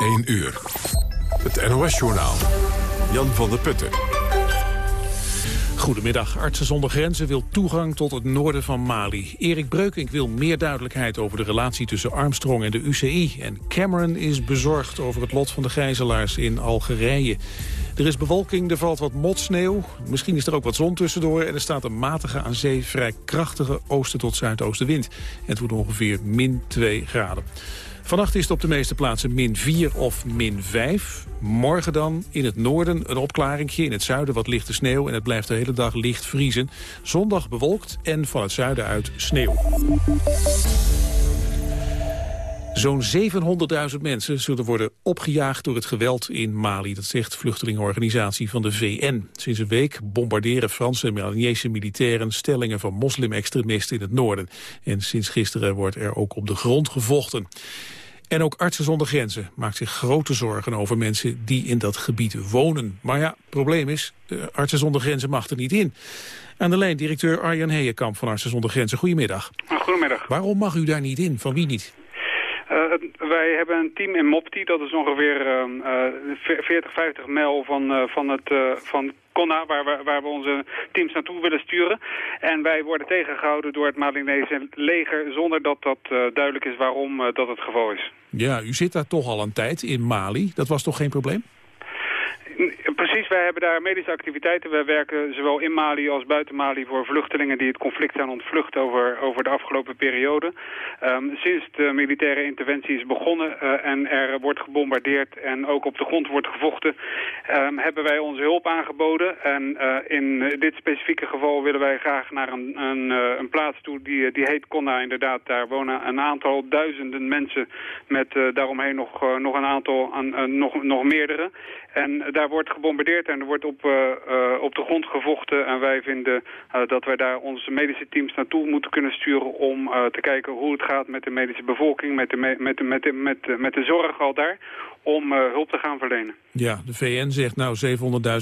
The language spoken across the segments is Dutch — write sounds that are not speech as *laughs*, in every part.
1 uur. Het NOS-journaal. Jan van der Putten. Goedemiddag. Artsen zonder Grenzen wil toegang tot het noorden van Mali. Erik Breukink wil meer duidelijkheid over de relatie tussen Armstrong en de UCI. En Cameron is bezorgd over het lot van de gijzelaars in Algerije. Er is bewolking, er valt wat motsneeuw. Misschien is er ook wat zon tussendoor. En er staat een matige aan zee vrij krachtige oosten tot zuidoostenwind. Het wordt ongeveer min 2 graden. Vannacht is het op de meeste plaatsen min 4 of min 5. Morgen dan in het noorden een opklaringje, in het zuiden wat lichte sneeuw... en het blijft de hele dag licht vriezen. Zondag bewolkt en van het zuiden uit sneeuw. Zo'n 700.000 mensen zullen worden opgejaagd door het geweld in Mali. Dat zegt vluchtelingenorganisatie van de VN. Sinds een week bombarderen Franse en Malinese militairen stellingen van moslimextremisten in het noorden. En sinds gisteren wordt er ook op de grond gevochten. En ook Artsen zonder Grenzen maakt zich grote zorgen over mensen die in dat gebied wonen. Maar ja, het probleem is, Artsen zonder Grenzen mag er niet in. Aan de lijn directeur Arjan Heijenkamp van Artsen zonder Grenzen. Goedemiddag. Goedemiddag. Waarom mag u daar niet in? Van wie niet? Uh, wij hebben een team in Mopti, dat is ongeveer uh, 40, 50 mijl van, uh, van, het, van Waar we, waar we onze teams naartoe willen sturen. En wij worden tegengehouden door het Malinese leger zonder dat dat duidelijk is waarom dat het geval is. Ja, u zit daar toch al een tijd in Mali. Dat was toch geen probleem? Precies, wij hebben daar medische activiteiten. Wij werken zowel in Mali als buiten Mali voor vluchtelingen die het conflict zijn ontvlucht over, over de afgelopen periode. Um, sinds de militaire interventie is begonnen uh, en er wordt gebombardeerd en ook op de grond wordt gevochten, um, hebben wij onze hulp aangeboden. En uh, in dit specifieke geval willen wij graag naar een, een, uh, een plaats toe die, die heet Konna inderdaad. Daar wonen een aantal duizenden mensen met daaromheen nog, nog een aantal, aan, nog, nog meerdere. En daar wordt gebombardeerd en er wordt op, uh, uh, op de grond gevochten. En wij vinden uh, dat wij daar onze medische teams naartoe moeten kunnen sturen... om te kijken hoe het gaat met de medische bevolking, met de, met de, met de, met de, met de zorg al daar... om hulp te gaan verlenen. Ja, de VN zegt nou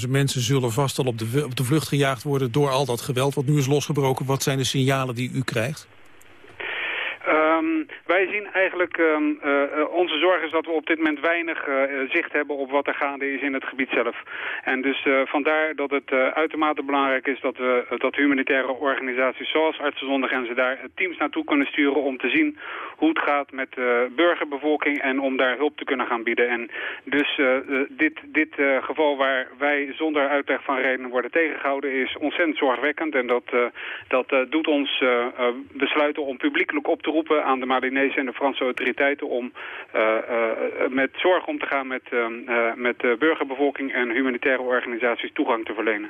700.000 mensen zullen vast al op de, op de vlucht gejaagd worden... door al dat geweld wat nu is losgebroken. Wat zijn de signalen die u krijgt? Um, wij zien eigenlijk, um, uh, onze zorg is dat we op dit moment weinig uh, zicht hebben op wat er gaande is in het gebied zelf. En dus vandaar dat het uitermate belangrijk is dat we dat humanitaire organisaties zoals Artsen zonder Grenzen daar teams naartoe kunnen sturen om te zien hoe het gaat met de burgerbevolking en om daar hulp te kunnen gaan bieden. En dus dit, dit geval waar wij zonder uitleg van redenen worden tegengehouden is ontzettend zorgwekkend. En dat, dat doet ons besluiten om publiekelijk op te roepen aan de Malinese en de Franse autoriteiten om uh, uh, met zorg om te gaan met, uh, met de burgerbevolking en humanitaire organisaties toegang te verlenen.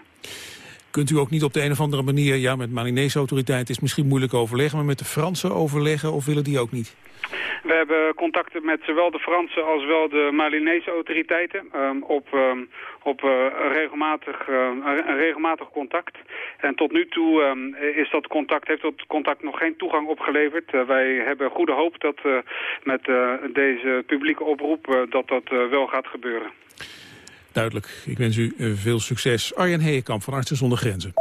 Kunt u ook niet op de een of andere manier, ja met Malinese autoriteiten is misschien moeilijk overleggen, maar met de Fransen overleggen of willen die ook niet? We hebben contacten met zowel de Franse als wel de Malinese autoriteiten um, op, um, op uh, regelmatig, uh, een regelmatig contact. En tot nu toe is dat contact, heeft dat contact nog geen toegang opgeleverd. Uh, wij hebben goede hoop dat met deze publieke oproep dat dat wel gaat gebeuren. Duidelijk. Ik wens u veel succes. Arjen Heekamp van Artsen zonder Grenzen.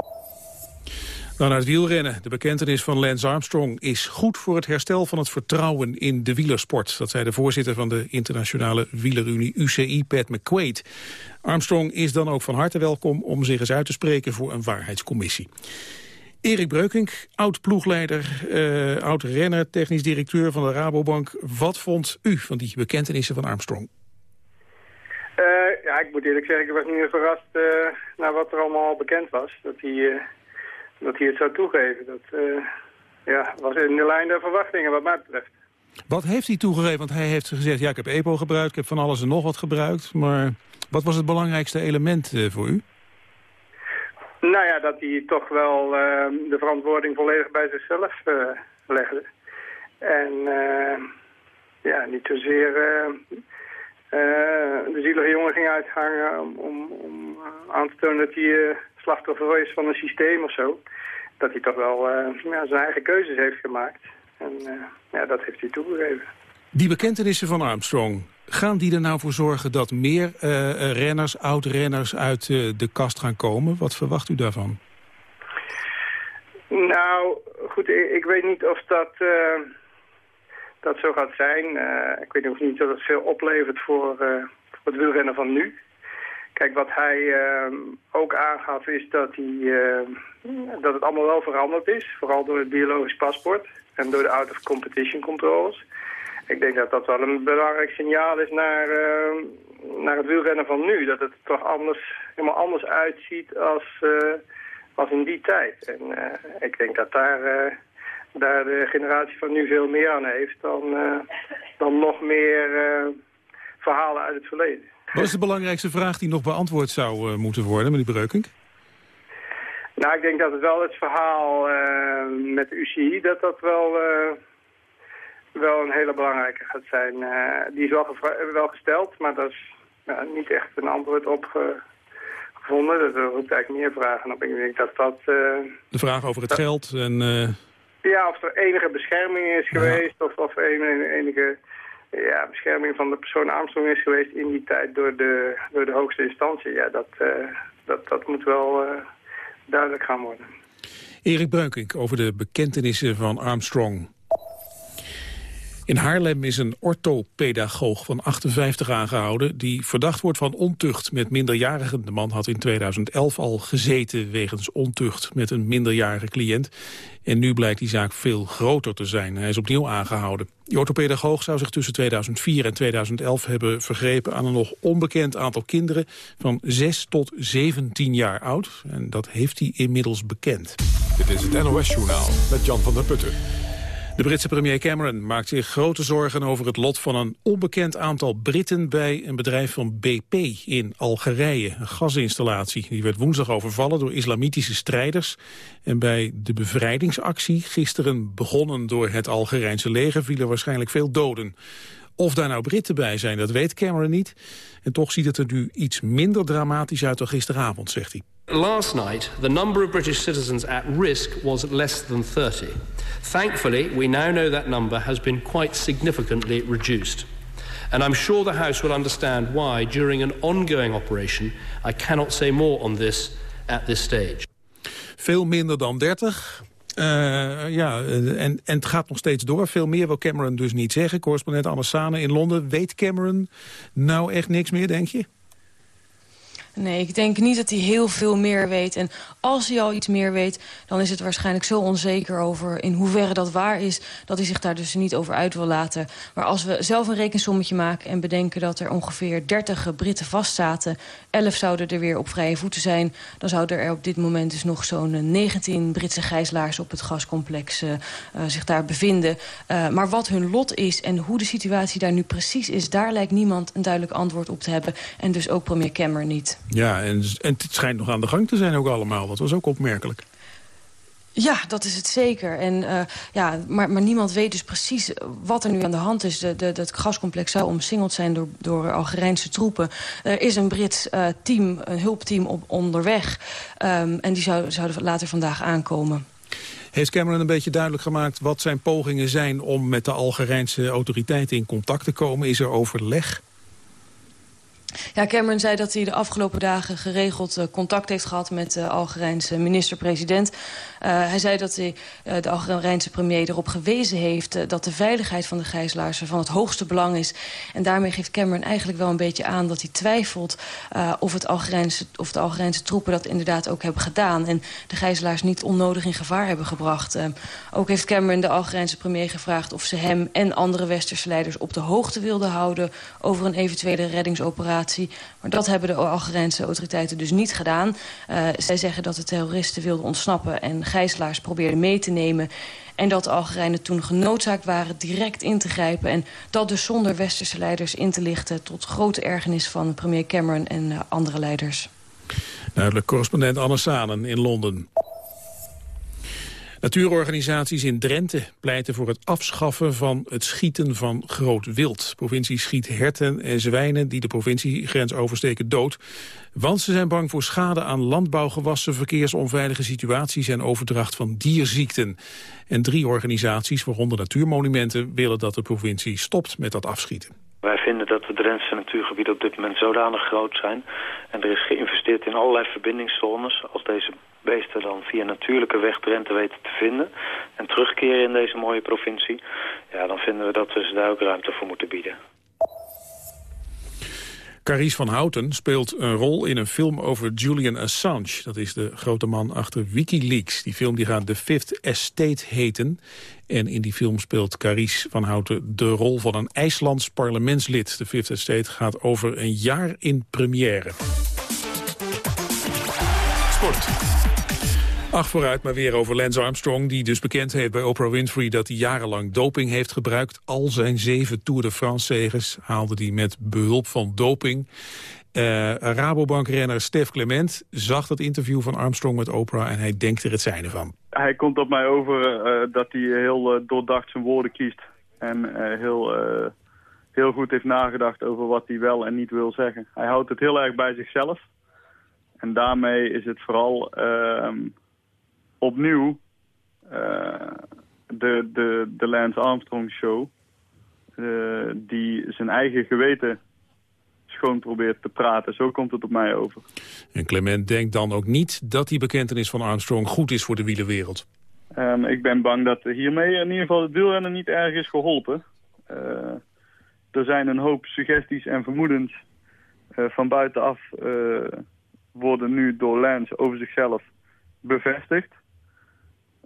Dan naar het wielrennen. De bekentenis van Lance Armstrong is goed voor het herstel van het vertrouwen in de wielersport. Dat zei de voorzitter van de internationale wielerunie UCI, Pat McQuaid. Armstrong is dan ook van harte welkom om zich eens uit te spreken voor een waarheidscommissie. Erik Breukink, oud-ploegleider, uh, oud-renner, technisch directeur van de Rabobank. Wat vond u van die bekentenissen van Armstrong? Uh, ja, ik moet eerlijk zeggen, ik was niet meer verrast uh, naar wat er allemaal bekend was. Dat hij dat hij het zou toegeven. Dat uh, ja, was in de lijn der verwachtingen wat mij betreft. Wat heeft hij toegegeven? Want hij heeft gezegd, ja, ik heb EPO gebruikt, ik heb van alles en nog wat gebruikt. Maar wat was het belangrijkste element voor u? Nou ja, dat hij toch wel uh, de verantwoording volledig bij zichzelf legde. En ja, niet zozeer de zielige jongen ging uithangen om, om, om aan te tonen dat hij slachtoffer is van een systeem of zo. Dat hij toch wel ja, zijn eigen keuzes heeft gemaakt. En ja, dat heeft hij toegegeven. Die bekentenissen van Armstrong, gaan die er nou voor zorgen dat meer uh, renners, oud-renners uit de kast gaan komen? Wat verwacht u daarvan? Nou, goed, ik, ik weet niet of dat dat zo gaat zijn. ik weet nog niet dat het veel oplevert voor, voor het wielrennen van nu. Kijk, wat hij ehm, ook aangaf is dat, hij, ehm, dat het allemaal wel veranderd is. Vooral door het biologisch paspoort en door de out-of-competition controls. Ik denk dat dat wel een belangrijk signaal is naar, ehm, naar het wielrennen van nu. Dat het toch anders, helemaal anders uitziet als, uh, als in die tijd. En ik denk dat daar, daar de generatie van nu veel meer aan heeft dan, dan nog meer verhalen uit het verleden. Wat is de belangrijkste vraag die nog beantwoord zou moeten worden, meneer Breukink? Nou, ik denk dat het wel het verhaal met de UCI, dat dat wel wel een hele belangrijke gaat zijn. Uh, die is wel, wel gesteld, maar dat is niet echt een antwoord op gevonden. Dat roept eigenlijk meer vragen op. Ik denk dat dat... Uh, de vraag over het geld en... Ja, of er enige bescherming is geweest of, of enige, enige ja, bescherming van de persoon Armstrong is geweest in die tijd door de, door de hoogste instantie. Ja, dat, dat, dat moet wel duidelijk gaan worden. Erik Breukink over de bekentenissen van Armstrong. In Haarlem is een orthopedagoog van 58 aangehouden... die verdacht wordt van ontucht met minderjarigen. De man had in 2011 al gezeten wegens ontucht met een minderjarige cliënt. En nu blijkt die zaak veel groter te zijn. Hij is opnieuw aangehouden. Die orthopedagoog zou zich tussen 2004 en 2011 hebben vergrepen... aan een nog onbekend aantal kinderen van 6 tot 17 jaar oud. En dat heeft hij inmiddels bekend. Dit is het NOS Journaal met Jan van der Putten. De Britse premier Cameron maakt zich grote zorgen over het lot van een onbekend aantal Britten bij een bedrijf van BP in Algerije, een gasinstallatie. Die werd woensdag overvallen door islamitische strijders. En bij de bevrijdingsactie, gisteren begonnen door het Algerijnse leger, vielen waarschijnlijk veel doden. Of daar nou Britten bij zijn, dat weet Cameron niet. En toch ziet het er nu iets minder dramatisch uit dan gisteravond, zegt hij. Last night, the number of British citizens at risk was less than 30. Thankfully, we now know that number has been quite significantly reduced. And I'm sure the House will understand why, during an ongoing operation, I cannot say more on this at this stage. Veel minder dan 30. Uh, ja, en, en het gaat nog steeds door. Veel meer wil Cameron dus niet zeggen. Correspondent Anne Sane in Londen. Weet Cameron nou echt niks meer, denk je? Nee, ik denk niet dat hij heel veel meer weet. En als hij al iets meer weet, dan is het waarschijnlijk zo onzeker over in hoeverre dat waar is, dat hij zich daar dus niet over uit wil laten. Maar als we zelf een rekensommetje maken en bedenken dat er ongeveer 30 Britten vastzaten, 11 zouden er weer op vrije voeten zijn, dan zouden er op dit moment dus nog zo'n 19 Britse gijzelaars op het gascomplex uh, uh, zich daar bevinden. Maar wat hun lot is en hoe de situatie daar nu precies is, daar lijkt niemand een duidelijk antwoord op te hebben. En dus ook premier Cameron niet. Ja, en, en het schijnt nog aan de gang te zijn ook allemaal. Dat was ook opmerkelijk. Ja, dat is het zeker. En, uh, ja, maar, maar niemand weet dus precies wat er nu aan de hand is. De, de, het gascomplex zou omsingeld zijn door, door Algerijnse troepen. Er is een Brits uh, team, een hulpteam op, onderweg. Um, en die zou, zouden later vandaag aankomen. Heeft Cameron een beetje duidelijk gemaakt wat zijn pogingen zijn... om met de Algerijnse autoriteiten in contact te komen? Is er overleg? Ja, Cameron zei dat hij de afgelopen dagen geregeld uh, contact heeft gehad met de Algerijnse minister-president. Uh, hij zei dat hij, uh, de Algerijnse premier erop gewezen heeft dat de veiligheid van de gijzelaars van het hoogste belang is. En daarmee geeft Cameron eigenlijk wel een beetje aan dat hij twijfelt of, het Algerijnse, of de Algerijnse troepen dat inderdaad ook hebben gedaan. En de gijzelaars niet onnodig in gevaar hebben gebracht. ook heeft Cameron de Algerijnse premier gevraagd of ze hem en andere westerse leiders op de hoogte wilden houden over een eventuele reddingsoperatie maar dat hebben de Algerijnse autoriteiten dus niet gedaan. Uh, zij zeggen dat de terroristen wilden ontsnappen en gijzelaars probeerden mee te nemen. En dat de Algerijnen toen genoodzaakt waren direct in te grijpen. En dat dus zonder westerse leiders in te lichten... tot grote ergernis van premier Cameron en uh, andere leiders. Duidelijk correspondent Anne Sanen in Londen. Natuurorganisaties in Drenthe pleiten voor het afschaffen van het schieten van groot wild. De provincie schiet herten en zwijnen die de provinciegrens oversteken dood. Want ze zijn bang voor schade aan landbouwgewassen, verkeersonveilige situaties en overdracht van dierziekten. En drie organisaties, waaronder Natuurmonumenten, willen dat de provincie stopt met dat afschieten. Wij vinden dat de Drentse natuurgebieden op dit moment zodanig groot zijn. En er is geïnvesteerd in allerlei verbindingszones. Als deze beesten dan via natuurlijke weg Drenthe weten te vinden... en terugkeren in deze mooie provincie... ja, dan vinden we dat we ze daar ook ruimte voor moeten bieden. Carice van Houten speelt een rol in een film over Julian Assange. Dat is de grote man achter Wikileaks. Die film die gaat The Fifth Estate heten. En in die film speelt Carice van Houten de rol van een IJslands parlementslid. The Fifth Estate gaat over een jaar in première. Sport. Ach vooruit, maar weer over Lance Armstrong... die dus bekend heeft bij Oprah Winfrey dat hij jarenlang doping heeft gebruikt. Al zijn zeven Tour de France-zegers haalde hij met behulp van doping. Uh, Rabobank-renner Stef Clement zag dat interview van Armstrong met Oprah... en hij denkt er het zijne van. Hij komt op mij over uh, dat hij heel uh, doordacht zijn woorden kiest. En heel, heel goed heeft nagedacht over wat hij wel en niet wil zeggen. Hij houdt het heel erg bij zichzelf. En daarmee is het vooral ehm, opnieuw uh, de, de, de Lance Armstrong show... Uh, die zijn eigen geweten schoon probeert te praten. Zo komt het op mij over. En Clement denkt dan ook niet dat die bekentenis van Armstrong goed is voor de wielerwereld. Um, ik ben bang dat hiermee in ieder geval het wielrennen niet erg is geholpen. Uh, er zijn een hoop suggesties en vermoedens van buitenaf worden nu door Lance over zichzelf bevestigd.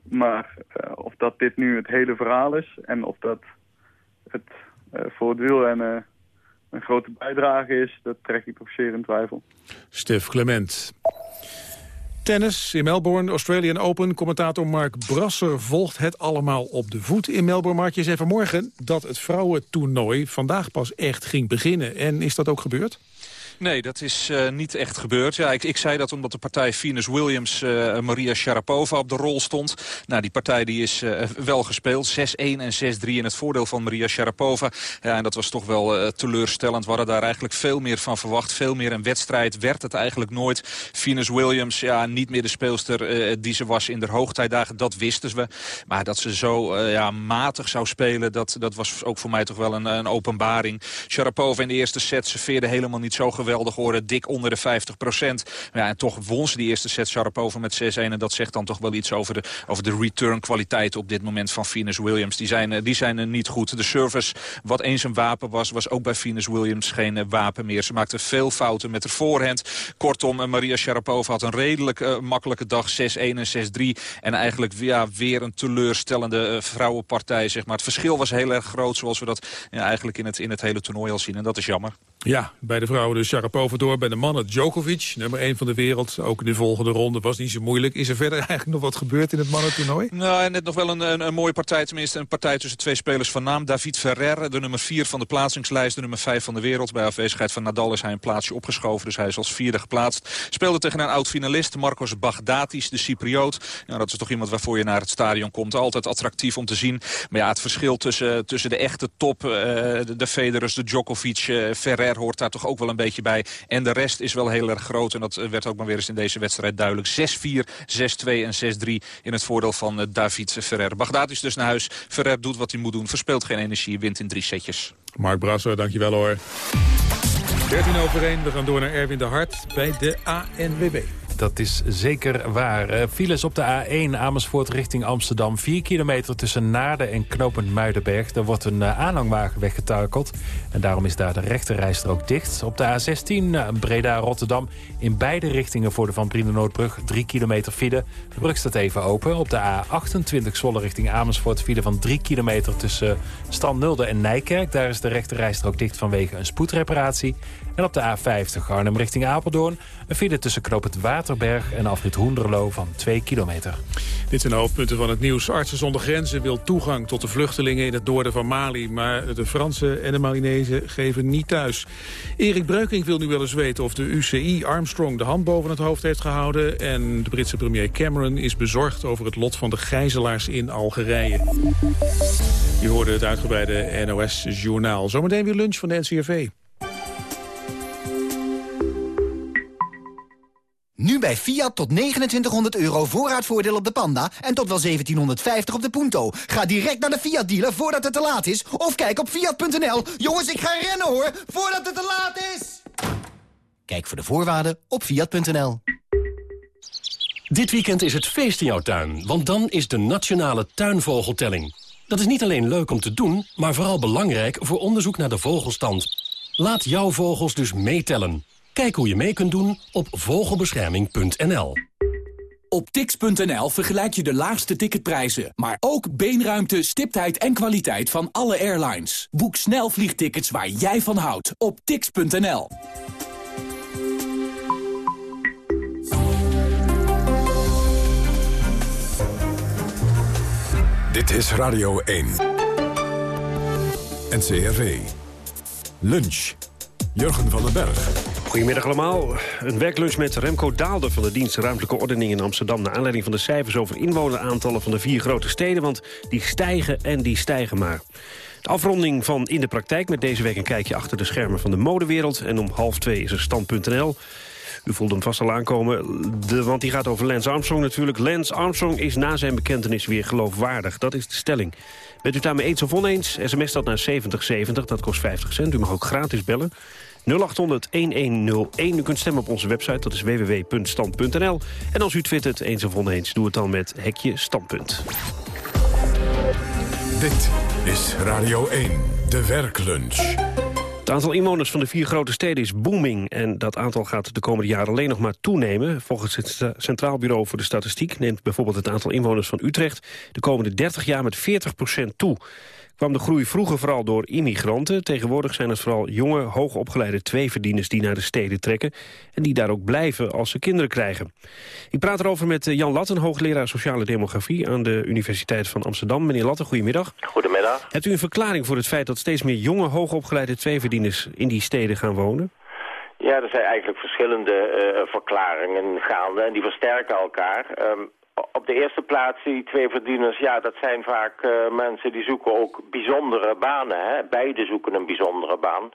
Maar uh, of dat dit nu het hele verhaal is en of dat het uh, voor het wielrennen een grote bijdrage is, dat trek ik toch zeer in twijfel. Stef Clement. Tennis in Melbourne, Australian Open. Commentator Mark Brasser volgt het allemaal op de voet in Melbourne. Mark, je zei vanmorgen dat het vrouwentoernooi vandaag pas echt ging beginnen. En is dat ook gebeurd? Nee, dat is uh, niet echt gebeurd. Ja, ik, ik zei dat omdat de partij Venus Williams uh, Maria Sharapova op de rol stond. Nou, die partij die is uh, wel gespeeld. 6-1 en 6-3 in het voordeel van Maria Sharapova. Ja, en dat was toch wel teleurstellend. We hadden daar eigenlijk veel meer van verwacht. Veel meer een wedstrijd werd het eigenlijk nooit. Venus Williams, ja, niet meer de speelster die ze was in de hoogtijdagen. Dat wisten we. Maar dat ze zo ja, matig zou spelen, dat, dat was ook voor mij toch wel een, een openbaring. Sharapova in de eerste set serveerde helemaal niet zo geweldig geweldig horen. Dik onder de 50 procent. Ja, en toch won ze die eerste set Sharapova met 6-1. En dat zegt dan toch wel iets over de, over de return kwaliteit op dit moment van Venus Williams. Die zijn, eh, die zijn uh, niet goed. De service, wat eens een wapen was, was ook bij Venus Williams geen uh, wapen meer. Ze maakte veel fouten met de voorhand. Kortom, Maria Sharapova had een redelijk makkelijke dag. 6-1 en 6-3. En eigenlijk ja, weer een teleurstellende vrouwenpartij. Zeg maar. Het verschil was heel erg groot zoals we dat eigenlijk in het, in het hele toernooi al zien. En dat is jammer. Ja, bij de vrouwen dus Sharapova door. Bij de mannen Djokovic, nummer 1 van de wereld. Ook in de volgende ronde was niet zo moeilijk. Is er verder *laughs* eigenlijk nog wat gebeurd in het mannentoernooi? Nou, net nog wel een, een, mooie partij. Tenminste, een partij tussen twee spelers van naam. David Ferrer, de nummer 4 van de plaatsingslijst. De nummer 5 van de wereld. Bij afwezigheid van Nadal is hij een plaatsje opgeschoven. Dus hij is als vierde geplaatst. Speelde tegen een oud-finalist, Marcos Baghdatis, de Cypriot. Nou, dat is toch iemand waarvoor je naar het stadion komt. Altijd attractief om te zien. Maar ja, het verschil tussen, tussen de echte top, uh, de, de Federers, de Djokovic, uh, Ferrer hoort daar toch ook wel een beetje bij. En de rest is wel heel erg groot. En dat eh, werd ook maar weer eens in deze wedstrijd duidelijk. 6-4, 6-2 en 6-3 in het voordeel van uh, David Ferrer. Bagdad is dus naar huis. Ferrer doet wat hij moet doen. Verspeelt geen energie. Wint in drie setjes. Mark Brasser, dankjewel hoor. 13 over 1. We gaan door naar Erwin de Hart bij de ANWB. Dat is zeker waar. Uh, files op de A1 Amersfoort richting Amsterdam. 4 kilometer tussen Naarden en Knopend Muidenberg. Er wordt een uh, aanhangwagen weggetuikeld. En daarom is daar de rechterrijstrook dicht. Op de A16 uh, Breda-Rotterdam. In beide richtingen voor de Van Brienenoordbrug 3 kilometer file. De brug staat even open. Op de A28 Zwolle richting Amersfoort. File van 3 kilometer tussen Stan-Nulde en Nijkerk. Daar is de rechterrijstrook dicht vanwege een spoedreparatie. En op de A50 Arnhem richting Apeldoorn... een file tussen Knoop het Waterberg en afrit Hoenderloo van 2 kilometer. Dit zijn de hoofdpunten van het nieuws. Artsen zonder grenzen wil toegang tot de vluchtelingen in het noorden van Mali... maar de Fransen en de Malinezen geven niet thuis. Erik Breukink wil nu wel eens weten of de UCI Armstrong de hand boven het hoofd heeft gehouden... en de Britse premier Cameron is bezorgd over het lot van de gijzelaars in Algerije. Je hoorde het uitgebreide NOS-journaal. Zometeen weer lunch van de NCRV. Nu bij Fiat tot 2900 euro voorraadvoordeel op de Panda en tot wel 1750 op de Punto. Ga direct naar de Fiat dealer voordat het te laat is. Of kijk op fiat.nl. Jongens, ik ga rennen hoor, voordat het te laat is. Kijk voor de voorwaarden op fiat.nl. Dit weekend is het feest in jouw tuin, want dan is de Nationale Tuinvogeltelling. Dat is niet alleen leuk om te doen, maar vooral belangrijk voor onderzoek naar de vogelstand. Laat jouw vogels dus meetellen. Kijk hoe je mee kunt doen op vogelbescherming.nl. Op tix.nl vergelijk je de laagste ticketprijzen, maar ook beenruimte, stiptheid en kwaliteit van alle airlines. Boek snel vliegtickets waar jij van houdt op tix.nl. Dit is Radio 1. NCRV. Lunch. Jurgen van den Berg. Goedemiddag allemaal. Een werklunch met Remco Daalder van de dienst Ruimtelijke Ordening in Amsterdam... naar aanleiding van de cijfers over inwoneraantallen van de vier grote steden... want die stijgen en die stijgen maar. De afronding van In de Praktijk met deze week een kijkje achter de schermen van de modewereld. En om half twee is er stand.nl. U voelt hem vast al aankomen, de, want die gaat over Lance Armstrong natuurlijk. Lance Armstrong is na zijn bekentenis weer geloofwaardig. Dat is de stelling. Bent u daarmee eens of oneens? SMS dat naar 7070, dat kost 50 cent. U mag ook gratis bellen. 0800-1101. U kunt stemmen op onze website, dat is www.stand.nl. En als u twittert eens of oneens, doe het dan met hekje standpunt. Dit is Radio 1, de werklunch. Het aantal inwoners van de vier grote steden is booming... en dat aantal gaat de komende jaren alleen nog maar toenemen. Volgens het Centraal Bureau voor de Statistiek... neemt bijvoorbeeld het aantal inwoners van Utrecht... de komende 30 jaar met 40% toe kwam de groei vroeger vooral door immigranten. Tegenwoordig zijn het vooral jonge, hoogopgeleide tweeverdieners die naar de steden trekken... en die daar ook blijven als ze kinderen krijgen. Ik praat erover met eh, Jan Latten, hoogleraar sociale demografie... aan de Universiteit van Amsterdam. Meneer Latten, goedemiddag. Goedemiddag. Hebt u een verklaring voor het feit dat steeds meer jonge, hoogopgeleide tweeverdieners... in die steden gaan wonen? Ja, er zijn eigenlijk verschillende uh, verklaringen gaande en die versterken elkaar. Um, op de eerste plaats, die twee verdieners, ja, dat zijn vaak uh, mensen die zoeken ook bijzondere banen. Hè? Beide zoeken een bijzondere baan.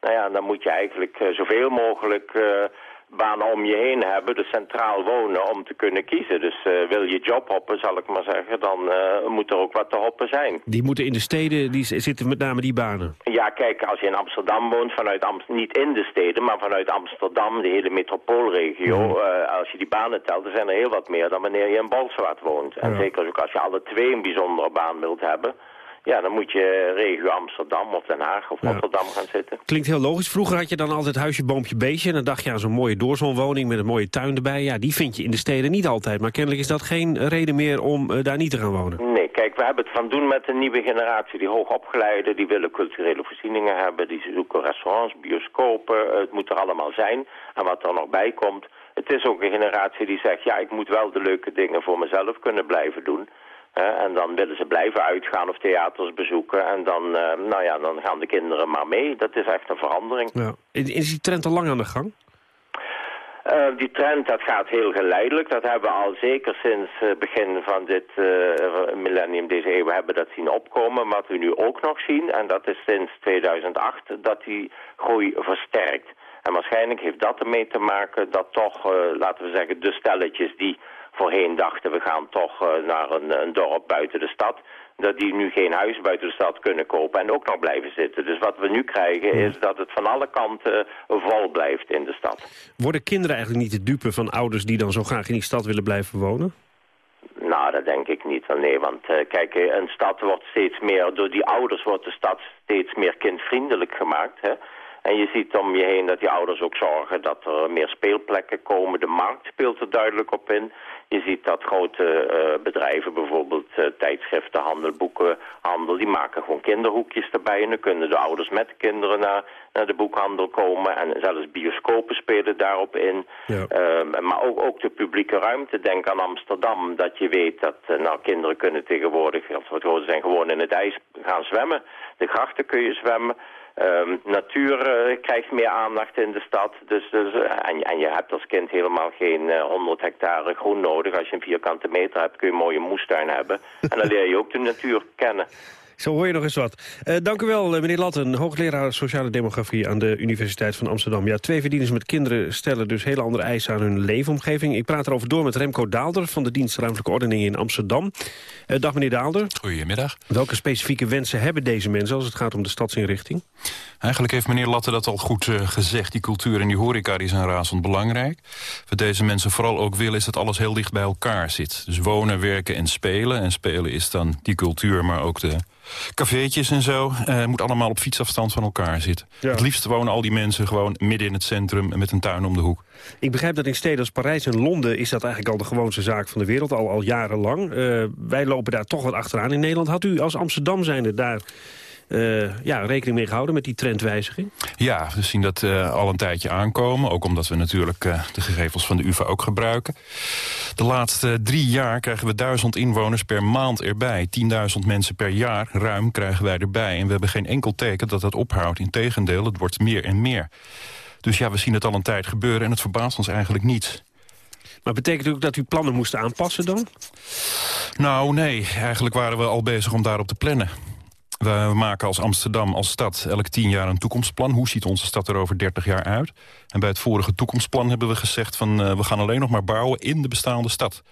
Nou ja, dan moet je eigenlijk uh, zoveel mogelijk uh, banen om je heen hebben, dus centraal wonen om te kunnen kiezen. Dus uh, wil je job hoppen, zal ik maar zeggen, dan uh, moet er ook wat te hoppen zijn. Die moeten in de steden, die zitten met name die banen? Ja, kijk, als je in Amsterdam woont, vanuit Amst niet in de steden, maar vanuit Amsterdam, de hele metropoolregio, mm. uh, als je die banen telt, er zijn er heel wat meer dan wanneer je in Balswaard woont. En zeker ook als je alle twee een bijzondere baan wilt hebben... Ja, dan moet je regio Amsterdam of Den Haag of ja. Rotterdam gaan zitten. Klinkt heel logisch. Vroeger had je dan altijd huisje, boompje, beestje... en dan dacht je aan zo'n mooie doorzonwoning met een mooie tuin erbij. Ja, die vind je in de steden niet altijd. Maar kennelijk is dat geen reden meer om uh, daar niet te gaan wonen. Nee, kijk, we hebben het van doen met een nieuwe generatie. Die hoogopgeleide, die willen culturele voorzieningen hebben. Die zoeken restaurants, bioscopen. Het moet er allemaal zijn. En wat er nog bij komt... Het is ook een generatie die zegt... ja, ik moet wel de leuke dingen voor mezelf kunnen blijven doen... En dan willen ze blijven uitgaan of theaters bezoeken. En dan, uh, nou ja, dan gaan de kinderen maar mee. Dat is echt een verandering. Ja. Is die trend al lang aan de gang? Uh, die trend dat gaat heel geleidelijk. Dat hebben we al zeker sinds het begin van dit millennium, deze eeuw, hebben dat zien opkomen. Wat we nu ook nog zien, en dat is sinds 2008, dat die groei versterkt. En waarschijnlijk heeft dat ermee te maken dat toch, laten we zeggen, de stelletjes die voorheen dachten we gaan toch uh, naar een, een, dorp buiten de stad. Dat die nu geen huis buiten de stad kunnen kopen en ook nog blijven zitten. Dus wat we nu krijgen is dat het van alle kanten vol blijft in de stad. Worden kinderen eigenlijk niet de dupe van ouders die dan zo graag in die stad willen blijven wonen? Nou, dat denk ik niet. Nee, want uh, kijk, een stad wordt steeds meer, door die ouders wordt de stad steeds meer kindvriendelijk gemaakt. Hè? En je ziet om je heen dat die ouders ook zorgen dat er meer speelplekken komen. De markt speelt er duidelijk op in. Je ziet dat grote uh, bedrijven, bijvoorbeeld uh, tijdschriftenhandel, boekenhandel, die maken gewoon kinderhoekjes erbij. En dan kunnen de ouders met de kinderen naar, naar de boekhandel komen. En zelfs bioscopen spelen daarop in. Ja. Um, maar ook, ook de publieke ruimte. Denk aan Amsterdam, dat je weet dat uh, nou, kinderen kunnen tegenwoordig, als we het zijn, gewoon in het ijs gaan zwemmen. De grachten kun je zwemmen. Um, natuur uh, krijgt meer aandacht in de stad. Dus, dus, uh, en, en, je hebt als kind helemaal geen uh, 100 hectare groen nodig. Als je een vierkante meter hebt kun je een mooie moestuin hebben. en dan leer je ook de natuur kennen. Zo hoor je nog eens wat. Uh, dank u wel, meneer Latten, hoogleraar sociale demografie aan de Universiteit van Amsterdam. Ja, twee verdieners met kinderen stellen dus hele andere eisen aan hun leefomgeving. Ik praat erover door met Remco Daalder van de Dienst Ruimtelijke Ordening in Amsterdam. Uh, dag meneer Daalder. Goedemiddag. Welke specifieke wensen hebben deze mensen als het gaat om de stadsinrichting? Eigenlijk heeft meneer Latte dat al goed uh, gezegd. Die cultuur en die horeca die zijn razend belangrijk. Wat deze mensen vooral ook willen is dat alles heel dicht bij elkaar zit. Dus wonen, werken en spelen. En spelen is dan die cultuur, maar ook de cafeetjes en zo. Uh, moet allemaal op fietsafstand van elkaar zitten. Het liefst wonen al die mensen gewoon midden in het centrum... met een tuin om de hoek. Ik begrijp dat in steden als Parijs en Londen... is dat eigenlijk al de gewoonste zaak van de wereld, al, al jarenlang. Uh, wij lopen daar toch wat achteraan in Nederland. Had u als Amsterdam zijnde daar uh, ja, rekening mee gehouden met die trendwijziging? Ja, we zien dat uh, al een tijdje aankomen. Ook omdat we natuurlijk uh, de gegevens van de UvA ook gebruiken. De laatste drie jaar krijgen we duizend inwoners per maand erbij. 10.000 mensen per jaar, ruim, krijgen wij erbij. En we hebben geen enkel teken dat dat ophoudt. Integendeel, het wordt meer en meer. Dus ja, we zien het al een tijd gebeuren en het verbaast ons eigenlijk niet. Maar betekent het ook dat u plannen moesten aanpassen dan? Nou, nee. Eigenlijk waren we al bezig om daarop te plannen. We maken als Amsterdam, als stad, elk tien jaar een toekomstplan. Hoe ziet onze stad er over 30 jaar uit? En bij het vorige toekomstplan hebben we gezegd... van uh, we gaan alleen nog maar bouwen in de bestaande stad.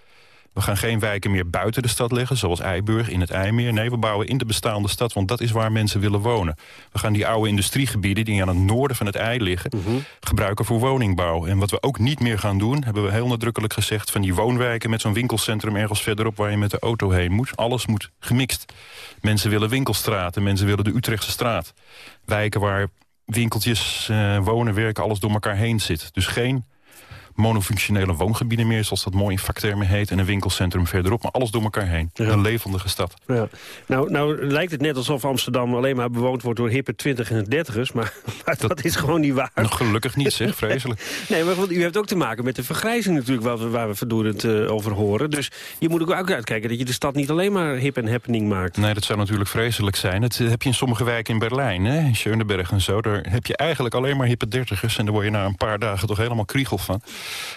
We gaan geen wijken meer buiten de stad leggen, zoals Eiburg in het IJmeer. Nee, we bouwen in de bestaande stad, want dat is waar mensen willen wonen. We gaan die oude industriegebieden die aan het noorden van het ei liggen... Mhm. gebruiken voor woningbouw. En wat we ook niet meer gaan doen, hebben we heel nadrukkelijk gezegd... van die woonwijken met zo'n winkelcentrum ergens verderop... waar je met de auto heen moet. Alles moet gemixt. Mensen willen winkelstraten, mensen willen de Utrechtse straat. Wijken waar winkeltjes, uh, wonen, werken, alles door elkaar heen zit. Dus geen monofunctionele woongebieden meer... zoals dat mooi in vaktermen heet, en een winkelcentrum verderop. Maar alles door elkaar heen. Een levendige stad. Ja. Nou, nou lijkt het net alsof Amsterdam alleen maar bewoond wordt... door hippe 20 en 30ers, maar, *laughs* maar dat, is gewoon niet waar. Nog gelukkig niet, zeg. Vreselijk. *laughs* nee, maar want u hebt ook te maken met de vergrijzing natuurlijk... waar we, waar we voortdurend uh, over horen. Dus je moet ook uitkijken dat je de stad niet alleen maar hip en happening maakt. Nee, dat zou natuurlijk vreselijk zijn. Dat heb je in sommige wijken in Berlijn, hè? in Schöneberg en zo. Daar heb je eigenlijk alleen maar hippe dertigers... en daar word je na een paar dagen toch helemaal kriegel van.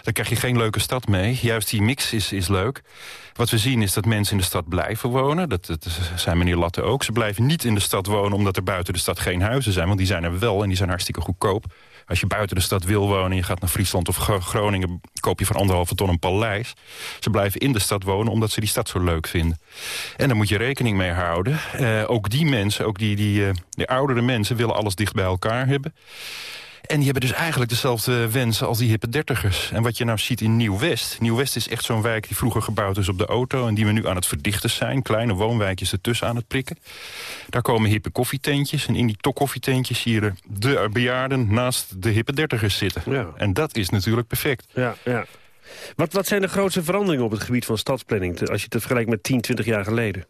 Dan krijg je geen leuke stad mee. Juist die mix is, is leuk. Wat we zien is dat mensen in de stad blijven wonen. Dat, zijn meneer Latte ook. Ze blijven niet in de stad wonen omdat er buiten de stad geen huizen zijn. Want die zijn er wel en die zijn hartstikke goedkoop. Als je buiten de stad wil wonen en je gaat naar Friesland of Groningen... koop je voor anderhalve ton een paleis. Ze blijven in de stad wonen omdat ze die stad zo leuk vinden. En daar moet je rekening mee houden. Uh, ook die mensen, ook die, die, uh, die oudere mensen... willen alles dicht bij elkaar hebben. En die hebben dus eigenlijk dezelfde wensen als die hippe dertigers. En wat je nou ziet in Nieuw-West... Nieuw-West is echt zo'n wijk die vroeger gebouwd is op de auto... en die we nu aan het verdichten zijn. Kleine woonwijkjes ertussen aan het prikken. Daar komen hippe koffietentjes. En in die koffietentjes zie je de bejaarden naast de hippe dertigers zitten. Ja. En dat is natuurlijk perfect. Ja, ja. Wat, wat zijn de grootste veranderingen op het gebied van stadsplanning... als je het vergelijkt met 10, 20 jaar geleden?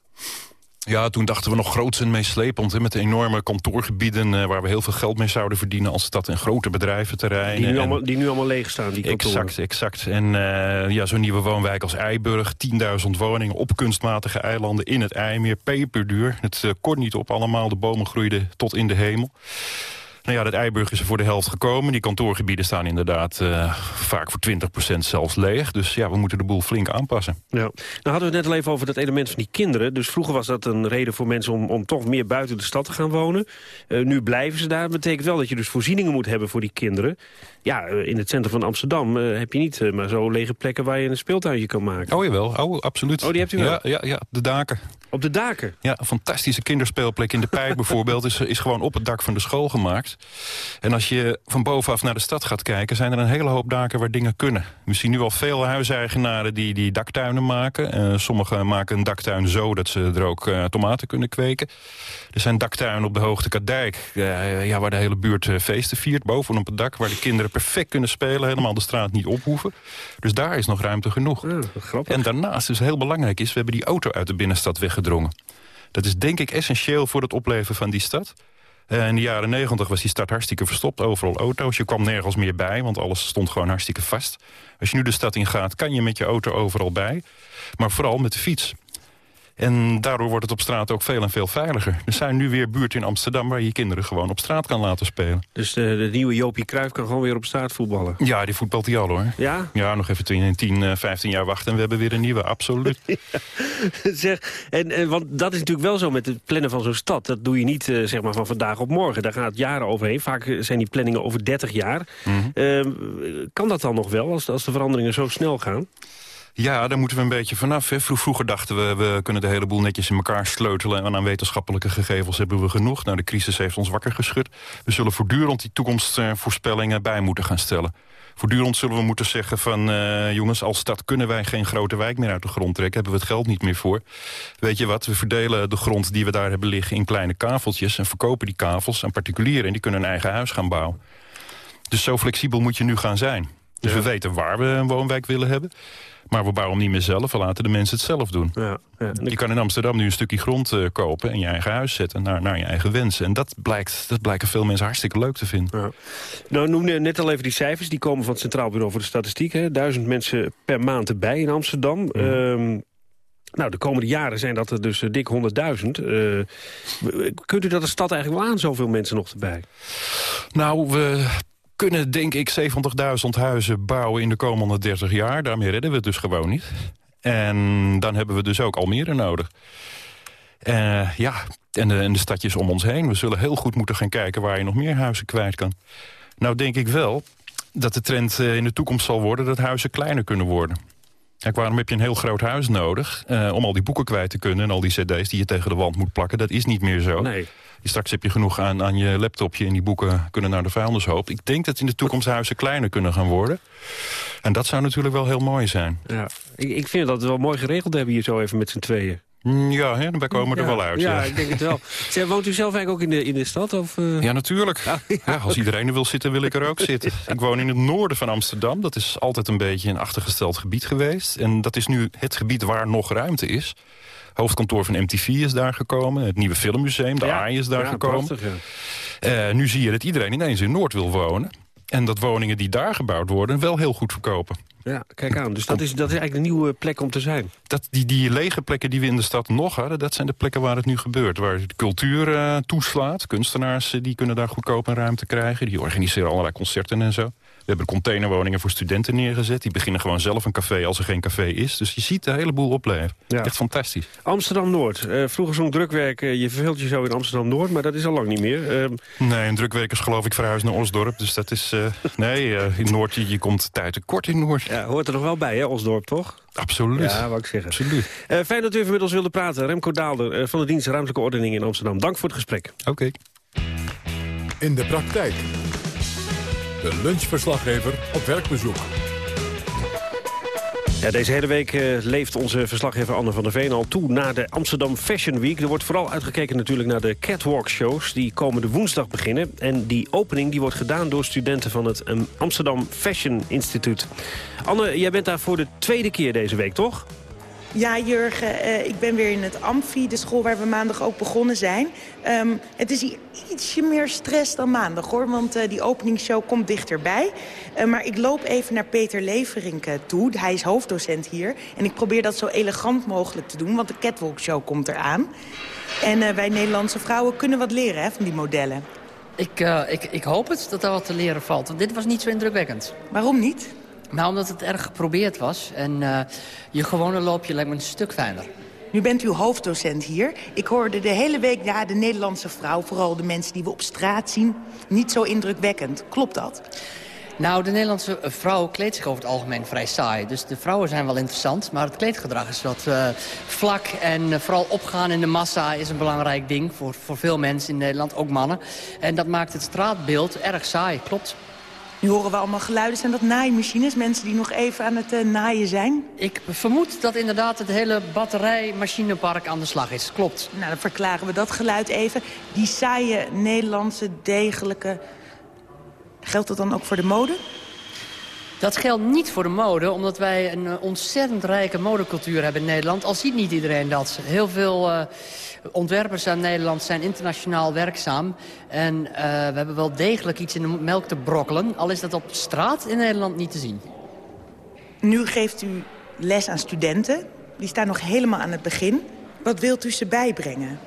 Ja, toen dachten we nog groots en meeslepend. Hè, met de enorme kantoorgebieden uh, waar we heel veel geld mee zouden verdienen... als stad en grote bedrijventerreinen. Die nu, allemaal, die nu allemaal leeg staan, die kantoren. Exact, exact. En uh, ja, zo'n nieuwe woonwijk als Eiburg. 10.000 woningen op kunstmatige eilanden in het IJmeer. Peperduur. Het uh, kort niet op allemaal. De bomen groeiden tot in de hemel. Nou ja, dat Eiburg is er voor de helft gekomen. Die kantoorgebieden staan inderdaad uh, vaak voor 20% zelfs leeg. Dus ja, we moeten de boel flink aanpassen. Ja. Nou hadden we het net al even over dat element van die kinderen. Dus vroeger was dat een reden voor mensen om, om toch meer buiten de stad te gaan wonen. Uh, nu blijven ze daar. Dat betekent wel dat je dus voorzieningen moet hebben voor die kinderen. Ja, uh, in het centrum van Amsterdam heb je niet maar zo lege plekken waar je een speeltuintje kan maken. Oh jawel, oh, absoluut. Oh, die hebt u wel? Ja, ja, ja de daken. Op de daken? Ja, een fantastische kinderspeelplek in de Pijk *laughs* bijvoorbeeld... Is, is gewoon op het dak van de school gemaakt. En als je van bovenaf naar de stad gaat kijken... zijn er een hele hoop daken waar dingen kunnen. We zien nu al veel huiseigenaren die, die daktuinen maken. Uh, sommigen maken een daktuin zo dat ze er ook uh, tomaten kunnen kweken. Er zijn daktuinen op de Hoogte Kadijk... Uh, ja, waar de hele buurt feesten viert, bovenop het dak... waar de kinderen perfect kunnen spelen, helemaal de straat niet ophoeven. Dus daar is nog ruimte genoeg. Ja, en daarnaast, dus heel belangrijk is... we hebben die auto uit de binnenstad weggedrongen. Dat is denk ik essentieel voor het opleven van die stad... In de jaren negentig was die stad hartstikke verstopt. Overal auto's. Je kwam nergens meer bij, want alles stond gewoon hartstikke vast. Als je nu de stad in gaat, kan je met je auto overal bij. Maar vooral met de fiets. En daardoor wordt het op straat ook veel en veel veiliger. Er zijn nu weer buurten in Amsterdam waar je kinderen gewoon op straat kan laten spelen. Dus de, de nieuwe Jopie Cruijff kan gewoon weer op straat voetballen? Ja, die voetbalt hij al hoor. Ja? Ja, nog even 10, 10 15 jaar wachten en we hebben weer een nieuwe, absoluut. *laughs* zeg, en, en, want dat is natuurlijk wel zo met het plannen van zo'n stad. Dat doe je niet uh, zeg maar van vandaag op morgen. Daar gaat jaren overheen. Vaak eh, zijn die planningen over 30 jaar. Mm -hmm. uh, kan dat dan nog wel als, als de veranderingen zo snel gaan? Ja, daar moeten we een beetje vanaf. Hè. Vroeger dachten we, we kunnen de hele boel netjes in elkaar sleutelen... en aan wetenschappelijke gegevens hebben we genoeg. Nou, de crisis heeft ons wakker geschud. We zullen voortdurend die toekomstvoorspellingen bij moeten gaan stellen. Voortdurend zullen we moeten zeggen van... Uh, jongens, als stad kunnen wij geen grote wijk meer uit de grond trekken. Hebben we het geld niet meer voor. Weet je wat, we verdelen de grond die we daar hebben liggen... in kleine kaveltjes en verkopen die kavels aan particulieren... en die kunnen een eigen huis gaan bouwen. Dus zo flexibel moet je nu gaan zijn. Dus ja. we weten waar we een woonwijk willen hebben. Maar we bouwen hem niet meer zelf, we laten de mensen het zelf doen. Ja, ja. Je kan in Amsterdam nu een stukje grond uh, kopen... en je eigen huis zetten naar, naar je eigen wensen. En dat, blijkt, dat blijken veel mensen hartstikke leuk te vinden. Ja. Nou, noemde net al even die cijfers. Die komen van het Centraal Bureau voor de Statistiek. Hè. Duizend mensen per maand erbij in Amsterdam. Mm. Um, nou, de komende jaren zijn dat er dus uh, dik 100.000. Uh, kunt u dat de stad eigenlijk wel aan, zoveel mensen nog erbij? Nou, we kunnen denk ik 70.000 huizen bouwen in de komende 30 jaar. Daarmee redden we het dus gewoon niet. En dan hebben we dus ook Almere nodig. Uh, ja, en de, de stadjes om ons heen. We zullen heel goed moeten gaan kijken waar je nog meer huizen kwijt kan. Nou denk ik wel dat de trend in de toekomst zal worden... dat huizen kleiner kunnen worden. Kijk, waarom heb je een heel groot huis nodig? Uh, om al die boeken kwijt te kunnen en al die cd's die je tegen de wand moet plakken. Dat is niet meer zo. Nee. Straks heb je genoeg aan, aan je laptopje en die boeken kunnen naar de vuilnishoop. Ik denk dat in de toekomst huizen kleiner kunnen gaan worden. En dat zou natuurlijk wel heel mooi zijn. Ja, ik, ik vind dat we wel mooi geregeld hebben hier zo even met z'n tweeën. Ja, hè, wij komen ja, er wel uit. Ja, Ja, ik denk het wel. *laughs* Woont u zelf eigenlijk ook in de, in de stad? Of, uh... ja natuurlijk. Ja, ja, als iedereen er wil zitten, wil ik er ook zitten. *laughs* Ik woon in het noorden van Amsterdam. Dat is altijd een beetje een achtergesteld gebied geweest. En dat is nu het gebied waar nog ruimte is. Hoofdkantoor van MTV is daar gekomen. Het nieuwe filmmuseum, de Ja, AI is daar ja, gekomen. prachtig, ja. Eh, nu zie je dat iedereen ineens in Noord wil wonen. En dat woningen die daar gebouwd worden wel heel goed verkopen. Ja, kijk aan. Dus dat is, dat is eigenlijk de nieuwe plek om te zijn. Dat, die, die lege plekken die we in de stad nog hadden... dat zijn de plekken waar het nu gebeurt. Waar de cultuur eh, toeslaat. Kunstenaars eh, die kunnen daar goedkoop een ruimte krijgen. Die organiseren allerlei concerten en zo. We hebben containerwoningen voor studenten neergezet. Die beginnen gewoon zelf een café als er geen café is. Dus je ziet de hele boel opleven. Ja. Echt fantastisch. Amsterdam-Noord. Eh, vroeger zong drukwerk, eh, je verveelt je zo in Amsterdam-Noord... maar dat is al lang niet meer. Ehm, Nee, een drukwerkers geloof ik verhuisd naar Osdorp. Dus dat is... eh, *laughs* nee, eh, in Noord, je, je komt tijd tekort in Noord. ja, hoort er nog wel bij, hè, Osdorp, toch? Absoluut. Ja, wou ik zeggen. Absoluut. Eh, fijn dat u even met ons wilde praten. Remco Daalder van de Dienst Ruimtelijke Ordening in Amsterdam. Dank voor het gesprek. Oké. In de praktijk. De lunchverslaggever op werkbezoek. Deze hele week eh, leeft onze verslaggever Anne van der Veen al toe naar de Amsterdam Fashion Week. Er wordt vooral uitgekeken natuurlijk naar de catwalk shows die komende woensdag beginnen. En die opening die wordt gedaan door studenten van het um, Amsterdam Fashion Instituut. Anne, jij bent daar voor de tweede keer deze week, toch? Ja, Jurgen, eh, ik ben weer in het Amfi, de school waar we maandag ook begonnen zijn. Ehm, het is hier ietsje meer stress dan maandag, hoor, want eh, die openingsshow komt dichterbij. Eh, maar ik loop even naar Peter Leverink toe, hij is hoofddocent hier. En ik probeer dat zo elegant mogelijk te doen, want de catwalk show komt eraan. En wij Nederlandse vrouwen kunnen wat leren hè, van die modellen. Ik, ik, ik hoop het, dat er wat te leren valt. Want dit was niet zo indrukwekkend. Waarom niet? Nou, omdat het erg geprobeerd was. En eh, je gewone loopje lijkt me een stuk fijner. Nu bent u hoofddocent hier. Ik hoorde de hele week, ja, de Nederlandse vrouw... vooral de mensen die we op straat zien, niet zo indrukwekkend. Klopt dat? Nou, de Nederlandse vrouw kleedt zich over het algemeen vrij saai. Dus de vrouwen zijn wel interessant, maar het kleedgedrag is wat eh, vlak. En eh, vooral opgaan in de massa is een belangrijk ding voor, voor veel mensen in Nederland, ook mannen. En dat maakt het straatbeeld erg saai, klopt. Nu horen we allemaal geluiden. Zijn dat naaimachines? Mensen die nog even aan het eh, naaien zijn? Ik vermoed dat inderdaad het hele batterijmachinepark aan de slag is, klopt. Nou, dan verklaren we dat geluid even. Die saaie Nederlandse, degelijke... Geldt dat dan ook voor de mode? Dat geldt niet voor de mode, omdat wij een eh, ontzettend rijke modecultuur hebben in Nederland. Al ziet niet iedereen dat. Heel veel eh, ontwerpers uit Nederland zijn internationaal werkzaam. En eh, we hebben wel degelijk iets in de melk te brokkelen. Al is dat op straat in Nederland niet te zien. Nu geeft u les aan studenten. Die staan nog helemaal aan het begin. Wat wilt u ze bijbrengen?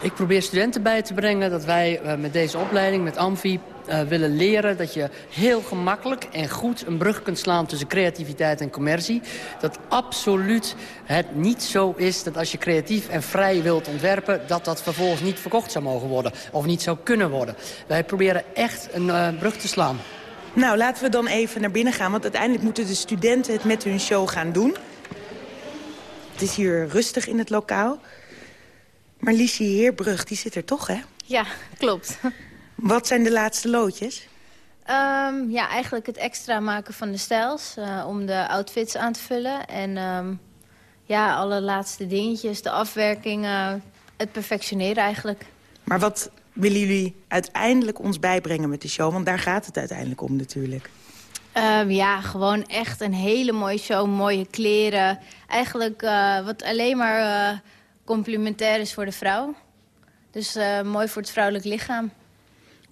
Ik probeer studenten bij te brengen dat wij uh, met deze opleiding, met Amfi... Uh, willen leren dat je heel gemakkelijk en goed een brug kunt slaan... tussen creativiteit en commercie. Dat absoluut het niet zo is dat als je creatief en vrij wilt ontwerpen... dat dat vervolgens niet verkocht zou mogen worden of niet zou kunnen worden. Wij proberen echt een uh, brug te slaan. Nou, laten we dan even naar binnen gaan. Want uiteindelijk moeten de studenten het met hun show gaan doen. Het is hier rustig in het lokaal. Maar Lisie Heerbrug, die zit er toch, hè? Ja, klopt. Wat zijn de laatste loodjes? Um, ja, eigenlijk het extra maken van de stijls. Uh, om de outfits aan te vullen. En um, ja, alle laatste dingetjes, de afwerkingen, het perfectioneren eigenlijk. Maar wat willen jullie uiteindelijk ons bijbrengen met de show? Want daar gaat het uiteindelijk om natuurlijk. Um, ja, gewoon echt een hele mooie show. Mooie kleren. Eigenlijk uh, wat alleen maar uh, complementair is voor de vrouw. Dus mooi voor het vrouwelijk lichaam.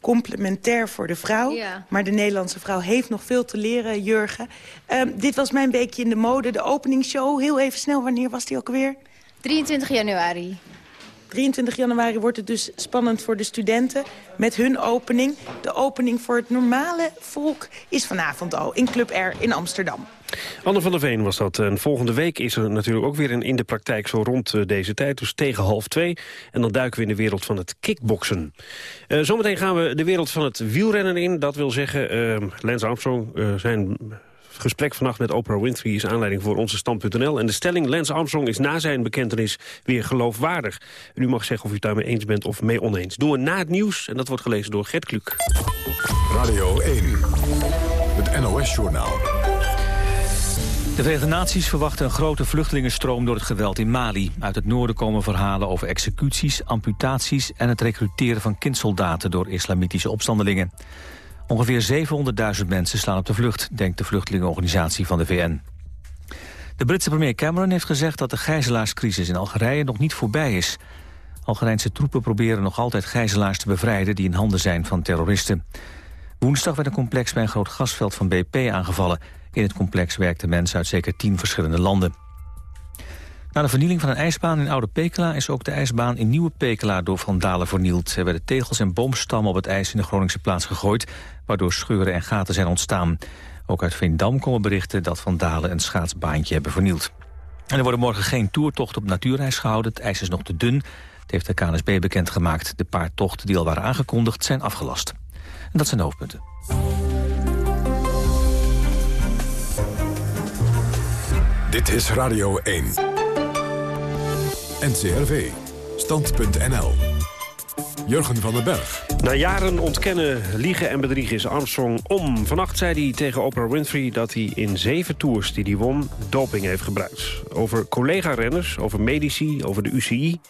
Complementair voor de vrouw. Ja. Maar de Nederlandse vrouw heeft nog veel te leren, Jurgen. Um, dit was mijn weekje in de mode, de openingsshow. Heel even snel, wanneer was die ook weer? 23 januari. 23 januari wordt het dus spannend voor de studenten met hun opening. De opening voor het normale volk is vanavond al in Club R in Amsterdam. Anne van der Veen was dat. En volgende week is er natuurlijk ook weer een in de praktijk zo rond uh, deze tijd. Dus tegen half twee. En dan duiken we in de wereld van het kickboksen. Uh, zometeen gaan we de wereld van het wielrennen in. Dat wil zeggen, uh, Lance Armstrong, zijn gesprek vannacht met Oprah Winfrey is aanleiding voor onze stand.nl. En de stelling, Lance Armstrong is na zijn bekentenis weer geloofwaardig. En u mag zeggen of u het daarmee eens bent of mee oneens. Doen we na het nieuws en dat wordt gelezen door Gert Kluk. Radio 1, het NOS-journaal. De Verenigde Naties verwachten een grote vluchtelingenstroom door het geweld in Mali. Uit het noorden komen verhalen over executies, amputaties... en het recruteren van kindsoldaten door islamitische opstandelingen. Ongeveer 700.000 mensen slaan op de vlucht, denkt de vluchtelingenorganisatie van de VN. De Britse premier Cameron heeft gezegd dat de gijzelaarscrisis in Algerije nog niet voorbij is. Algerijnse troepen proberen nog altijd gijzelaars te bevrijden die in handen zijn van terroristen. Woensdag werd een complex bij een groot gasveld van BP aangevallen. In het complex werkten mensen uit zeker tien verschillende landen. Na de vernieling van een ijsbaan in Oude Pekela... is ook de ijsbaan in Nieuwe Pekela door vandalen vernield. Er werden tegels en boomstammen op het ijs in de Groningse plaats gegooid... waardoor scheuren en gaten zijn ontstaan. Ook uit Veendam komen berichten dat vandalen een schaatsbaantje hebben vernield. En er worden morgen geen toertocht op natuurreis gehouden. Het ijs is nog te dun. Het heeft de KNSB bekendgemaakt. De paar tochten die al waren aangekondigd zijn afgelast. En dat zijn de hoofdpunten. Dit is Radio 1. NCRV. Stand.nl. Jurgen van den Berg. Na jaren ontkennen, liegen en bedriegen is Armstrong om. Vannacht zei hij tegen Oprah Winfrey dat hij in zeven tours die hij won... doping heeft gebruikt. Over collega-renners, over medici, over de UCI...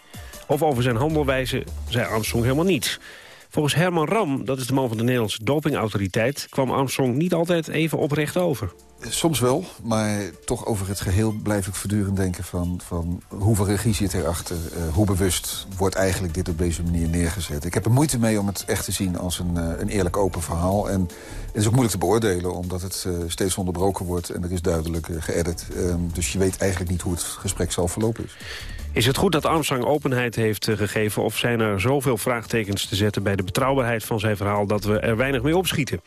of over zijn handelwijze zei Armstrong helemaal niets. Volgens Herman Ram, dat is de man van de Nederlandse dopingautoriteit... kwam Armstrong niet altijd even oprecht over. Soms wel, maar toch over het geheel blijf ik voortdurend denken van, van hoeveel regie zit erachter, uh, hoe bewust wordt eigenlijk dit op deze manier neergezet. Ik heb er moeite mee om het echt te zien als een, uh, een eerlijk open verhaal. En het is ook moeilijk te beoordelen, omdat het uh, steeds onderbroken wordt en er is duidelijk geëdit. dus je weet eigenlijk niet hoe het gesprek zal verlopen is. Is het goed dat Armstrong openheid heeft gegeven... of zijn er zoveel vraagtekens te zetten bij de betrouwbaarheid van zijn verhaal... dat we er weinig mee opschieten?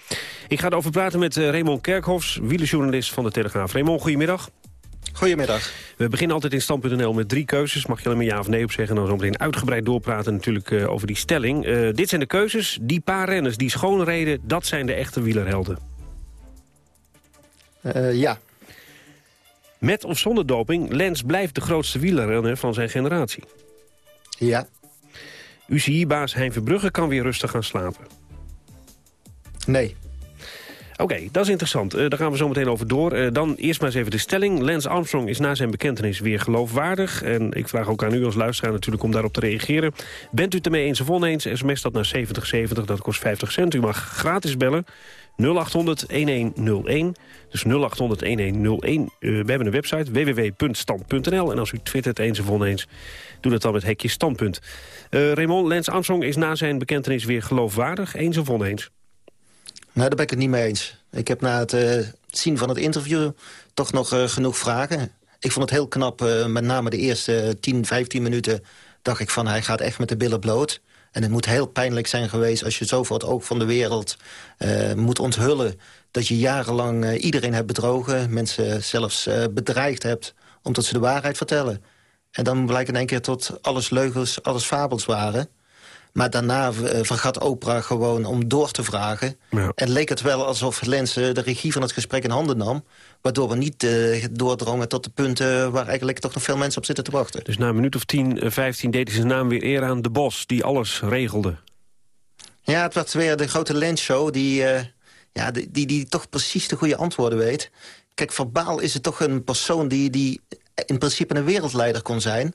Ik ga erover praten met Raymond Kerkhoffs, wielerjournalist van de Telegraaf. Raymond, goedemiddag. Goedemiddag. We beginnen altijd in stand.nl met drie keuzes. Mag je alleen maar ja of nee op zeggen. En dan zo meteen uitgebreid doorpraten natuurlijk uh, over die stelling. Uh, dit zijn de keuzes. Die paar renners die schoon reden, dat zijn de echte wielerhelden. Uh, ja. Met of zonder doping, Lens blijft de grootste wielerrenner van zijn generatie. Ja. UCI-baas Hein Verbrugge kan weer rustig gaan slapen. Nee. Oké, dat is interessant. Uh, daar gaan we zo meteen over door. Uh, dan eerst maar eens even de stelling. Lance Armstrong is na zijn bekentenis weer geloofwaardig. En ik vraag ook aan u als luisteraar natuurlijk om daarop te reageren. Bent u het ermee eens of oneens? SMS dat naar 7070, dat kost 50 cent. U mag gratis bellen. 0800-1101. Dus 0800-1101. Uh, we hebben een website, www.stand.nl. En als u twittert eens of oneens, doe dat dan met hekje standpunt. Raymond, Lance Armstrong is na zijn bekentenis weer geloofwaardig. Eens of oneens? Nou, daar ben ik het niet mee eens. Ik heb na het uh, zien van het interview toch nog uh, genoeg vragen. Ik vond het heel knap, uh, met name de eerste 10, 15 minuten... dacht ik van, hij gaat echt met de billen bloot. En het moet heel pijnlijk zijn geweest als je zo voor het oog van de wereld moet onthullen... dat je jarenlang iedereen hebt bedrogen, mensen zelfs bedreigd hebt... omdat ze de waarheid vertellen. En dan blijkt in één keer tot alles leugens, alles fabels waren. Maar daarna vergat Oprah gewoon om door te vragen. Ja. En leek het wel alsof Lens de regie van het gesprek in handen nam. Waardoor we niet uh, doordrongen tot de punten waar eigenlijk toch nog veel mensen op zitten te wachten. Dus na een minuut of 10, 15 deed hij zijn naam weer eer aan de Bos, die alles regelde. Ja, het was weer de grote Lens-show die, uh, ja, die, die, die toch precies de goede antwoorden weet. Kijk, verbaal is het toch een persoon die, die in principe een wereldleider kon zijn...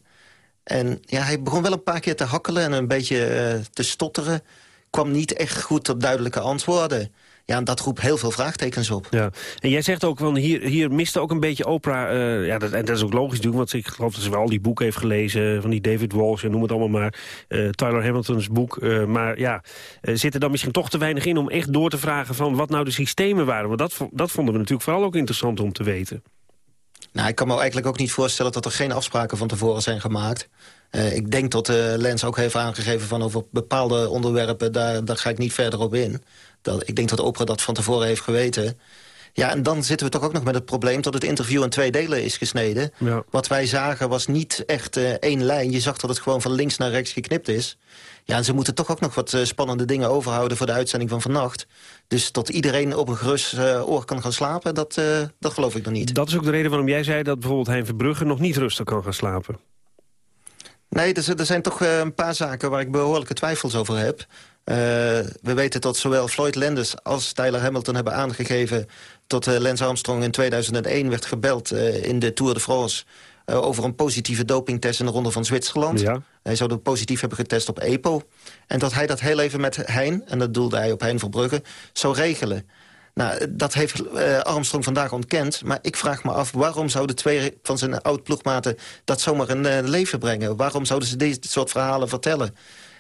En ja, hij begon wel een paar keer te hakkelen en een beetje uh, te stotteren. Kwam niet echt goed op duidelijke antwoorden. Ja, en dat roept heel veel vraagtekens op. Ja. En jij zegt ook, van hier, hier miste ook een beetje Oprah... Uh, ja, dat, en dat is ook logisch natuurlijk, want ik geloof dat ze wel al die boeken heeft gelezen... van die David Walsh en noem het allemaal maar. Uh, Tyler Hamilton's boek. Maar ja, zit er dan misschien toch te weinig in om echt door te vragen... van wat nou de systemen waren? Want dat, dat vonden we natuurlijk vooral ook interessant om te weten. Nou, ik kan me eigenlijk ook niet voorstellen dat er geen afspraken van tevoren zijn gemaakt. Uh, ik denk dat uh, Lens ook heeft aangegeven van over bepaalde onderwerpen... daar, daar ga ik niet verder op in. Dat, ik denk dat Oprah dat van tevoren heeft geweten. Ja, en dan zitten we toch ook nog met het probleem... dat het interview in twee delen is gesneden. Ja. Wat wij zagen was niet echt uh, één lijn. Je zag dat het gewoon van links naar rechts geknipt is. Ja, en ze moeten toch ook nog wat uh, spannende dingen overhouden... voor de uitzending van vannacht. Dus dat iedereen op een gerust uh, oor kan gaan slapen, dat, dat geloof ik nog niet. Dat is ook de reden waarom jij zei dat bijvoorbeeld Hein Verbrugge... nog niet rustig kan gaan slapen. Nee, er, er zijn toch een paar zaken waar ik behoorlijke twijfels over heb. Uh, we weten dat zowel Floyd Landis als Tyler Hamilton hebben aangegeven... tot uh, Lance Armstrong in 2001 werd gebeld uh, in de Tour de France... over een positieve dopingtest in de Ronde van Zwitserland. Ja. Hij zou positief hebben getest op EPO. En dat hij dat heel even met Hein, en dat doelde hij op Hein Verbrugge... zou regelen. Nou, dat heeft uh, Armstrong vandaag ontkend. Maar ik vraag me af, waarom zouden twee van zijn oud-ploegmaten... dat zomaar in uh, leven brengen? Waarom zouden ze dit soort verhalen vertellen?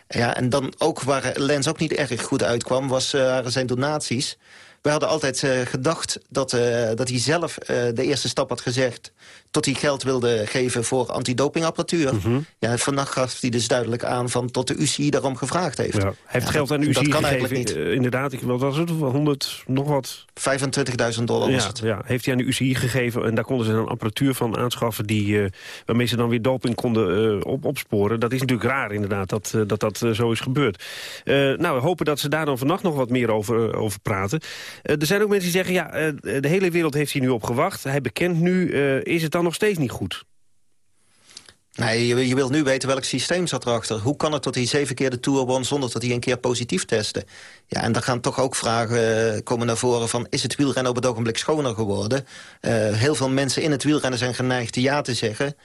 Ja, en dan ook waar Lens ook niet erg goed uitkwam... was uh, zijn donaties. We hadden altijd uh, gedacht dat, uh, dat hij zelf de eerste stap had gezegd... tot hij geld wilde geven voor antidopingapparatuur. Mm -hmm. ja, vannacht gaf hij dus duidelijk aan van tot de UCI daarom gevraagd heeft. Ja. Hij heeft ja, geld aan de UCI dat kan gegeven. Niet. inderdaad, ik, wat was het? 100, nog wat? 25.000 dollar was het. Ja, heeft hij aan de UCI gegeven. En daar konden ze dan apparatuur van aanschaffen... Die, waarmee ze dan weer doping konden op, opsporen. Dat is natuurlijk raar inderdaad, dat dat, dat zo is gebeurd. nou, we hopen dat ze daar dan vannacht nog wat meer over, over praten. Er zijn ook mensen die zeggen, ja, de hele wereld heeft hier nu op gewacht. Hij bekent nu, is het dan nog steeds niet goed? Nee, je, je wilt nu weten welk systeem zat erachter. Hoe kan het dat hij zeven keer de Tour won zonder dat hij een keer positief testte? Ja, en dan gaan toch ook vragen komen naar voren van... is het wielrennen op het ogenblik schoner geworden? heel veel mensen in het wielrennen zijn geneigd ja te zeggen...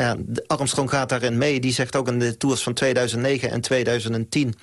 Uh, Armstrong gaat daarin mee. Die zegt ook in de tours van 2009 en 2010...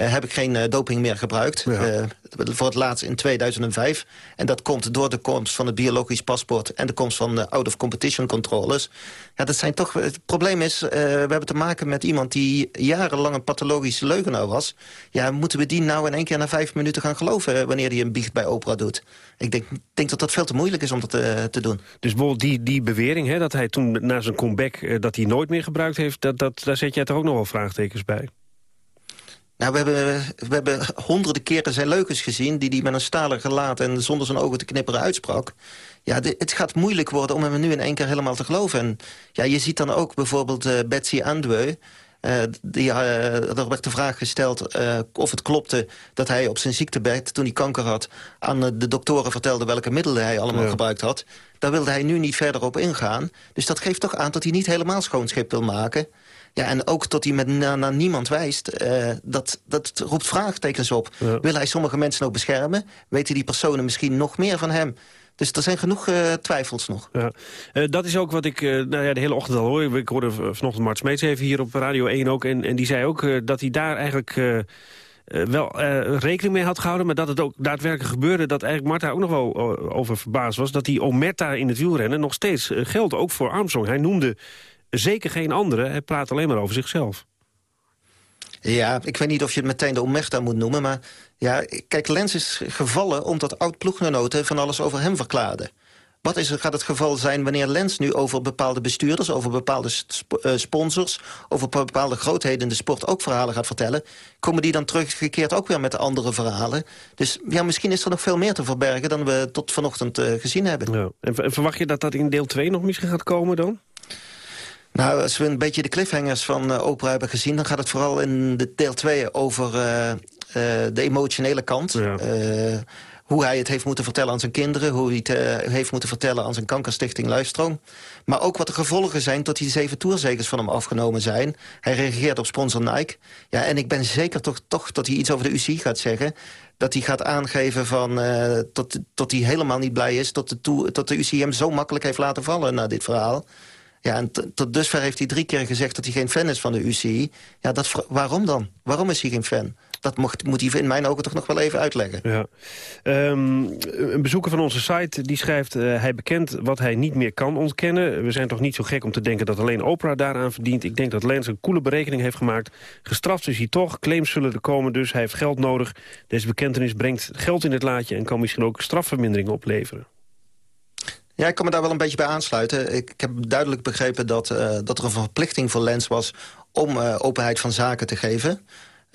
Uh, heb ik geen uh, doping meer gebruikt. Ja. voor het laatst in 2005. En dat komt door de komst van het biologisch paspoort... en de komst van out-of-competition controles. Ja, dat zijn toch, het probleem is, we hebben te maken met iemand... die jarenlang een pathologische leugenaar was. Ja, moeten we die nou in één keer na vijf minuten gaan geloven... wanneer hij een biecht bij Oprah doet? Ik denk, denk dat dat veel te moeilijk is om dat te doen. Dus bijvoorbeeld die, die bewering, hè, dat hij toen na zijn comeback dat hij nooit meer gebruikt heeft... Dat, dat, daar zet jij toch ook nog wel vraagtekens bij? Nou, we hebben, we hebben honderden keren zijn leugens gezien... die hij met een stalen gelaat en zonder zijn ogen te knipperen uitsprak. Ja, de, het gaat moeilijk worden om hem nu in één keer helemaal te geloven. En ja, je ziet dan ook bijvoorbeeld uh, Betsy Andwe... Uh, die, uh, er werd de vraag gesteld uh, of het klopte dat hij op zijn ziektebed, toen hij kanker had, aan de doktoren vertelde welke middelen hij allemaal ja. gebruikt had. Daar wilde hij nu niet verder op ingaan. Dus dat geeft toch aan dat hij niet helemaal schoon schip wil maken. Ja, en ook dat hij met naar na niemand wijst, dat, dat roept vraagtekens op. Ja. Wil hij sommige mensen ook beschermen? Weten die personen misschien nog meer van hem? Dus er zijn genoeg uh, twijfels nog. Ja. Uh, dat is ook wat ik uh, nou ja, de hele ochtend al hoor. Ik hoorde vanochtend Mart Smeets even hier op Radio 1 ook. En, en die zei ook dat hij daar eigenlijk... wel rekening mee had gehouden, maar dat het ook daadwerkelijk gebeurde... dat eigenlijk Marta ook nog wel over verbaasd was... dat die omerta in het wielrennen nog steeds geldt, ook voor Armstrong. Hij noemde zeker geen andere, hij praat alleen maar over zichzelf. Ja, ik weet niet of je het meteen de Omerta moet noemen... maar ja, kijk, Lens is gevallen omdat oud-ploeggenoten van alles over hem verklaarden. Wat is, gaat het geval zijn wanneer Lens nu over bepaalde bestuurders... over bepaalde sp uh, sponsors, over bepaalde grootheden in de sport ook verhalen gaat vertellen? Komen die dan teruggekeerd ook weer met andere verhalen? Dus ja, misschien is er nog veel meer te verbergen... dan we tot vanochtend uh, gezien hebben. Ja. En verwacht je dat dat in deel 2 nog misschien gaat komen dan? Nou, als we een beetje de cliffhangers van uh, Oprah hebben gezien... dan gaat het vooral in de deel 2 over uh, uh, de emotionele kant. Ja. hoe hij het heeft moeten vertellen aan zijn kinderen... hoe hij het heeft moeten vertellen aan zijn kankerstichting Luistroom. Maar ook wat de gevolgen zijn tot die zeven toerzegers van hem afgenomen zijn. Hij reageert op sponsor Nike. Ja, en ik ben zeker toch, toch dat hij iets over de UCI gaat zeggen dat hij gaat aangeven van, uh, tot, tot hij helemaal niet blij is... Tot de, toe, tot de UCI hem zo makkelijk heeft laten vallen na dit verhaal. Ja, en tot dusver heeft hij drie keer gezegd dat hij geen fan is van de UCI. Ja, dat, waarom dan? Waarom is hij geen fan? Dat mocht, moet hij in mijn ogen toch nog wel even uitleggen. Ja. Um, een bezoeker van onze site die schrijft... Uh, hij bekent wat hij niet meer kan ontkennen. We zijn toch niet zo gek om te denken dat alleen Oprah daaraan verdient. Ik denk dat Lens een coole berekening heeft gemaakt. Gestraft is hij toch, claims zullen er komen, dus hij heeft geld nodig. Deze bekentenis brengt geld in het laadje... en kan misschien ook strafverminderingen opleveren. Ja, ik kan me daar wel een beetje bij aansluiten. Ik, heb duidelijk begrepen dat, uh, dat er een verplichting voor Lens was... om uh, openheid van zaken te geven.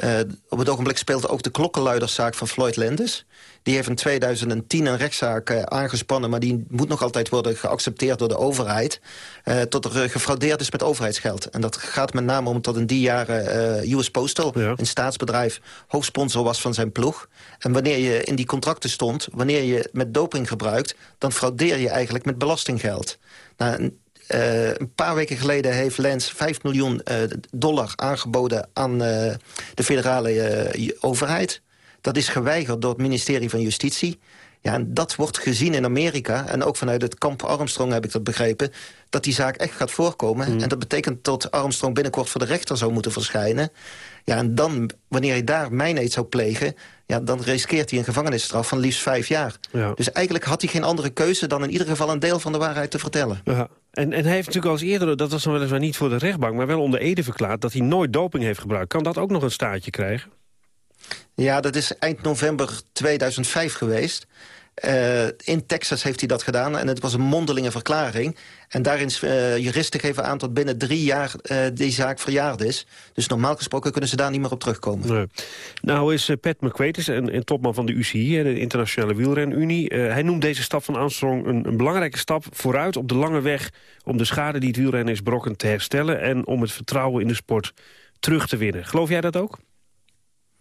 Uh, op het ogenblik speelt ook de klokkenluiderszaak van Floyd Landis. Die heeft in 2010 een rechtszaak uh, aangespannen... maar die moet nog altijd worden geaccepteerd door de overheid... Uh, tot er gefraudeerd is met overheidsgeld. En dat gaat met name omdat in die jaren US Postal... Ja. een staatsbedrijf, hoofdsponsor was van zijn ploeg. En wanneer je in die contracten stond... wanneer je met doping gebruikt... dan fraudeer je eigenlijk met belastinggeld. Nou, uh, een paar weken geleden heeft Lens 5 miljoen uh, dollar aangeboden aan uh, de federale overheid. Dat is geweigerd door het ministerie van Justitie. Ja, en dat wordt gezien in Amerika, en ook vanuit het kamp Armstrong heb ik dat begrepen... dat die zaak echt gaat voorkomen. Mm. En dat betekent dat Armstrong binnenkort voor de rechter zou moeten verschijnen. Ja, en dan, wanneer hij daar mijneet zou plegen... Ja, dan riskeert hij een gevangenisstraf van liefst vijf jaar. Ja. Dus eigenlijk had hij geen andere keuze dan in ieder geval een deel van de waarheid te vertellen. Ja. En, en hij heeft natuurlijk al eens eerder, dat was dan weliswaar niet voor de rechtbank... maar wel onder Ede verklaard dat hij nooit doping heeft gebruikt. Kan dat ook nog een staartje krijgen? Ja, dat is eind november 2005 geweest. Uh, in Texas heeft hij dat gedaan en het was een mondelinge verklaring. En daarin uh, juristen geven aan tot binnen drie jaar uh, die zaak verjaard is. Dus normaal gesproken kunnen ze daar niet meer op terugkomen. Nee. Nou is Pat McQuaid een, een, topman van de UCI, de Internationale Wielrenunie. hij noemt deze stap van Armstrong een, een, belangrijke stap vooruit op de lange weg... om de schade die het wielrennen is brokken te herstellen... en om het vertrouwen in de sport terug te winnen. Geloof jij dat ook?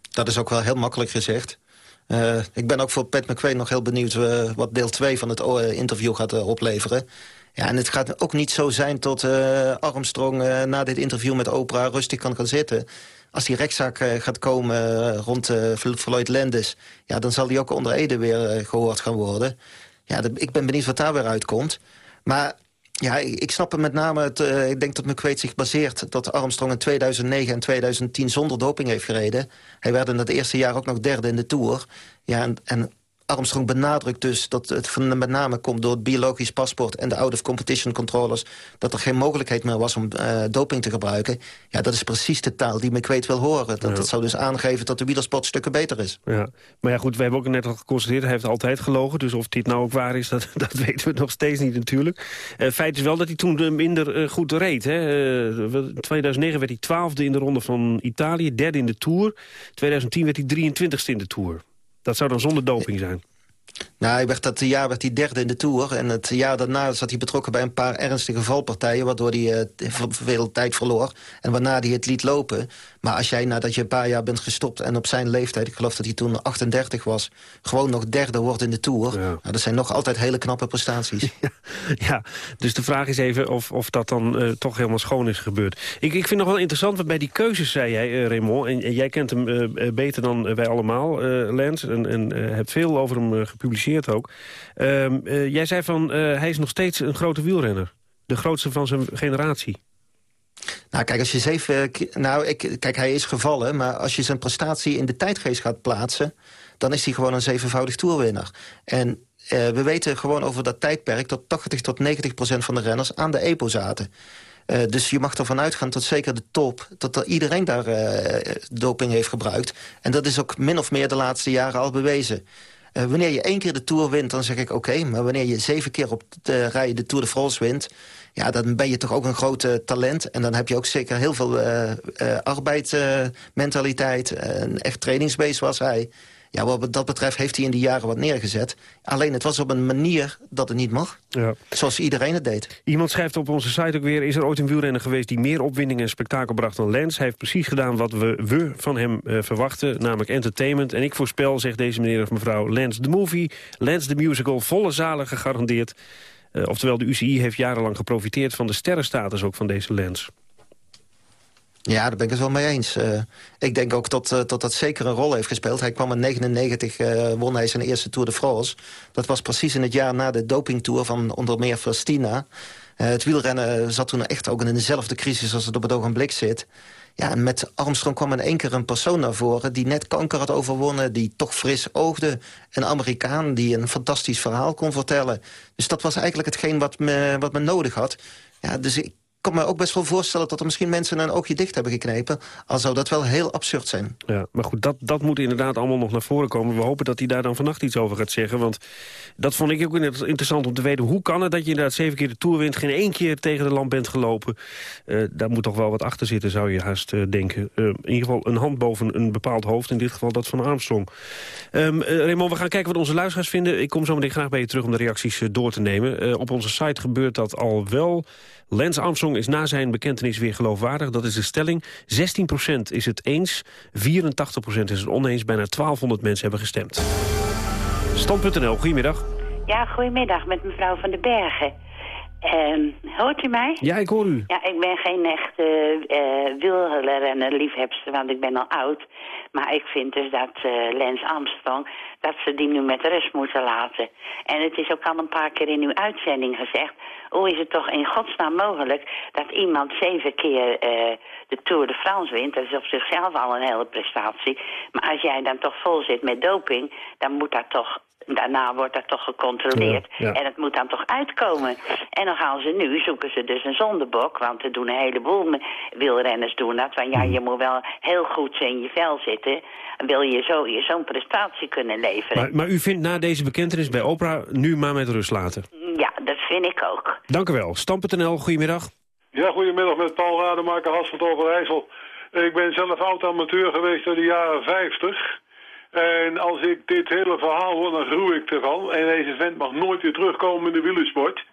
Dat is ook wel heel makkelijk gezegd. Uh, ik ben ook voor Pat McQueen nog heel benieuwd... Uh, wat deel 2 van het uh, interview gaat opleveren. Ja, en het gaat ook niet zo zijn tot Armstrong na dit interview met Oprah... rustig kan gaan zitten. Als die rechtszaak gaat komen rond Floyd Landis... Ja, dan zal die ook onder Ede weer gehoord gaan worden. Ja, ik ben benieuwd wat daar weer uitkomt. Maar ja, ik snap hem met name. Het, uh, ik denk dat McQuaid zich baseert dat Armstrong in 2009 en 2010 zonder doping heeft gereden. Hij werd in dat eerste jaar ook nog derde in de Tour. Ja, en, en Armstrong benadrukt dus dat het met name komt door het biologisch paspoort... en de out-of-competition controllers... dat er geen mogelijkheid meer was om uh, doping te gebruiken. Ja, dat is precies de taal die McQuaid wil horen. Dat, ja. dat zou dus aangeven dat de wielersport stukken beter is. Ja. Maar ja, goed, we hebben ook net al geconstateerd... hij heeft altijd gelogen, dus of dit nou ook waar is... *laughs* dat, dat weten we nog steeds niet natuurlijk. Uh, feit is wel dat hij toen minder uh, goed reed. Hè. in 2009 werd hij twaalfde in de ronde van Italië, derde in de Tour. 2010 werd hij 23ste in de Tour. Dat zou dan zonder doping zijn. Nou, hij werd dat jaar werd hij derde in de Tour. En het jaar daarna zat hij betrokken bij een paar ernstige valpartijen... waardoor hij uh, veel tijd verloor. En waarna hij het liet lopen. Maar als jij nadat je een paar jaar bent gestopt... en op zijn leeftijd, ik geloof dat hij toen 38 was... gewoon nog derde wordt in de Tour... Ja. Nou, dat zijn nog altijd hele knappe prestaties. *laughs* Ja, ja. dus de vraag is even of, of dat dan uh, toch helemaal schoon is gebeurd. Ik, ik vind nog wel interessant, wat bij die keuzes zei jij, uh, Raymond... En, en, jij kent hem beter dan wij allemaal, Lens... en, en hebt veel over hem gepubliceerd ook. Ehm, jij zei van, hij is nog steeds een grote wielrenner. De grootste van zijn generatie. Nou, kijk, als je zeven... Nou, ik, kijk, hij is gevallen, maar als je zijn prestatie in de tijdgeest gaat plaatsen... dan is hij gewoon een zevenvoudig toerwinnaar. En we weten gewoon over dat tijdperk... dat 80 tot 90 procent van de renners aan de EPO zaten. Dus je mag ervan uitgaan tot zeker de top... dat er iedereen daar doping heeft gebruikt. En dat is ook min of meer de laatste jaren al bewezen. Eh, wanneer je één keer de Tour wint, dan zeg ik oké. maar wanneer je zeven keer op de rij de Tour de France wint... ja, dan ben je toch ook een groot talent. En dan heb je ook zeker heel veel uh, arbeidsmentaliteit. een echt trainingsbeest was hij. Ja, wat dat betreft heeft hij in die jaren wat neergezet. Alleen het was op een manier dat het niet mag. Ja. Zoals iedereen het deed. Iemand schrijft op onze site ook weer... is er ooit een wielrenner geweest die meer opwinding en spektakel bracht dan Lens? Hij heeft precies gedaan wat we, we van hem uh, verwachten, namelijk entertainment. En ik voorspel, zegt deze meneer of mevrouw, Lens the movie, Lens the musical, volle zalen gegarandeerd. Uh, oftewel, de UCI heeft jarenlang geprofiteerd van de sterrenstatus ook van deze Lens. Ja, daar ben ik het wel mee eens. Uh, ik denk ook dat, uh, dat dat zeker een rol heeft gespeeld. Hij kwam in 99, uh, won hij zijn eerste Tour de France. Dat was precies in het jaar na de dopingtour van onder meer Festina. het wielrennen zat toen echt ook in dezelfde crisis als het op het ogenblik zit. Ja, en met Armstrong kwam in één keer een persoon naar voren... die net kanker had overwonnen, die toch fris oogde. Een Amerikaan die een fantastisch verhaal kon vertellen. Dus dat was eigenlijk hetgeen wat me, wat me nodig had. Ja, dus ik kan me ook best wel voorstellen dat er misschien mensen een oogje dicht hebben geknepen. Al zou dat wel heel absurd zijn. Ja, maar goed, dat, dat moet inderdaad allemaal nog naar voren komen. We hopen dat hij daar dan vannacht iets over gaat zeggen. Want dat vond ik ook interessant om te weten. Hoe kan het dat je inderdaad zeven keer de Tour wint... geen één keer tegen de lamp bent gelopen? Uh, daar moet toch wel wat achter zitten, zou je haast uh, denken. Uh, in ieder geval een hand boven een bepaald hoofd. In dit geval dat van Armstrong. Um, Raymond, we gaan kijken wat onze luisteraars vinden. Ik kom zo meteen graag bij je terug om de reacties door te nemen. op onze site gebeurt dat al wel... Lance Armstrong is na zijn bekentenis weer geloofwaardig. Dat is de stelling. 16% is het eens, 84% is het oneens. Bijna 1200 mensen hebben gestemd. Stand.nl, goedemiddag. Ja, goedemiddag, met mevrouw van den Bergen. Uh, hoort u mij? Ja, ik hoor u. Ja, ik ben geen echte uh, wielrenner liefhebster, want ik ben al oud. Maar ik vind dus dat uh, Lance Armstrong, dat ze die nu met rust moeten laten. En het is ook al een paar keer in uw uitzending gezegd... hoe is het toch in godsnaam mogelijk dat iemand zeven keer uh, de Tour de France wint? Dat is op zichzelf al een hele prestatie. Maar als jij dan toch vol zit met doping, dan moet dat toch daarna wordt dat toch gecontroleerd. En het moet dan toch uitkomen. En dan gaan ze nu, zoeken ze dus een zondebok. Want er doen een heleboel wielrenners doen dat. Want ja, je moet wel heel goed in je vel zitten. Wil je zo zo'n prestatie kunnen leveren. Maar, maar, u vindt na deze bekentenis bij Oprah nu maar met rust laten? Ja, dat vind ik ook. Dank u wel. Stam.nl, goedemiddag. Ja, goedemiddag met Paul Rademaker, Has van Overijssel. Ik ben zelf oud-amateur geweest in de jaren 50. En als ik dit hele verhaal hoor, dan groei ik ervan. En deze vent mag nooit weer terugkomen in de wielersport.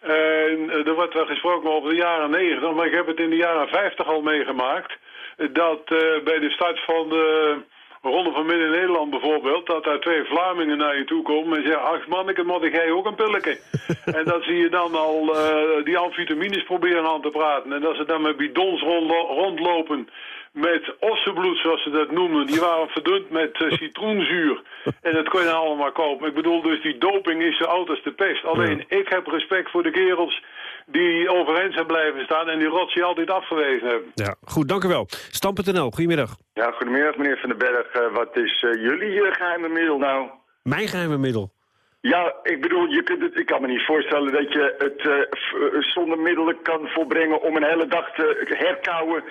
En eh, er wordt wel gesproken over de jaren 90, maar ik heb het in de jaren 50 al meegemaakt. Dat uh, bij de start van de Ronde van Midden-Nederland bijvoorbeeld, dat daar twee Vlamingen naar je toe komen en zeggen, ach manneke, moet jij ook een pilletje? *laughs* en dat zie je dan al uh, die amfitamines proberen aan te praten. En dat ze dan met bidons rondlopen met ossenbloed, zoals ze dat noemen. Die waren verdund met uh, citroenzuur. *laughs* En dat kon je allemaal kopen. Ik bedoel, dus die doping is zo oud als de pest. Alleen, ik heb respect voor de kerels die overeind zijn blijven staan... en die rotsie altijd afgewezen hebben. Ja, goed, dank u wel. Stam.nl, goedemiddag. Ja, goedemiddag meneer Van den Berg. Uh, wat is uh, jullie geheime middel nou? Mijn geheime middel? Ja, ik bedoel, je kunt het, ik kan me niet voorstellen dat je het uh, zonder middelen kan volbrengen om een hele dag te herkauwen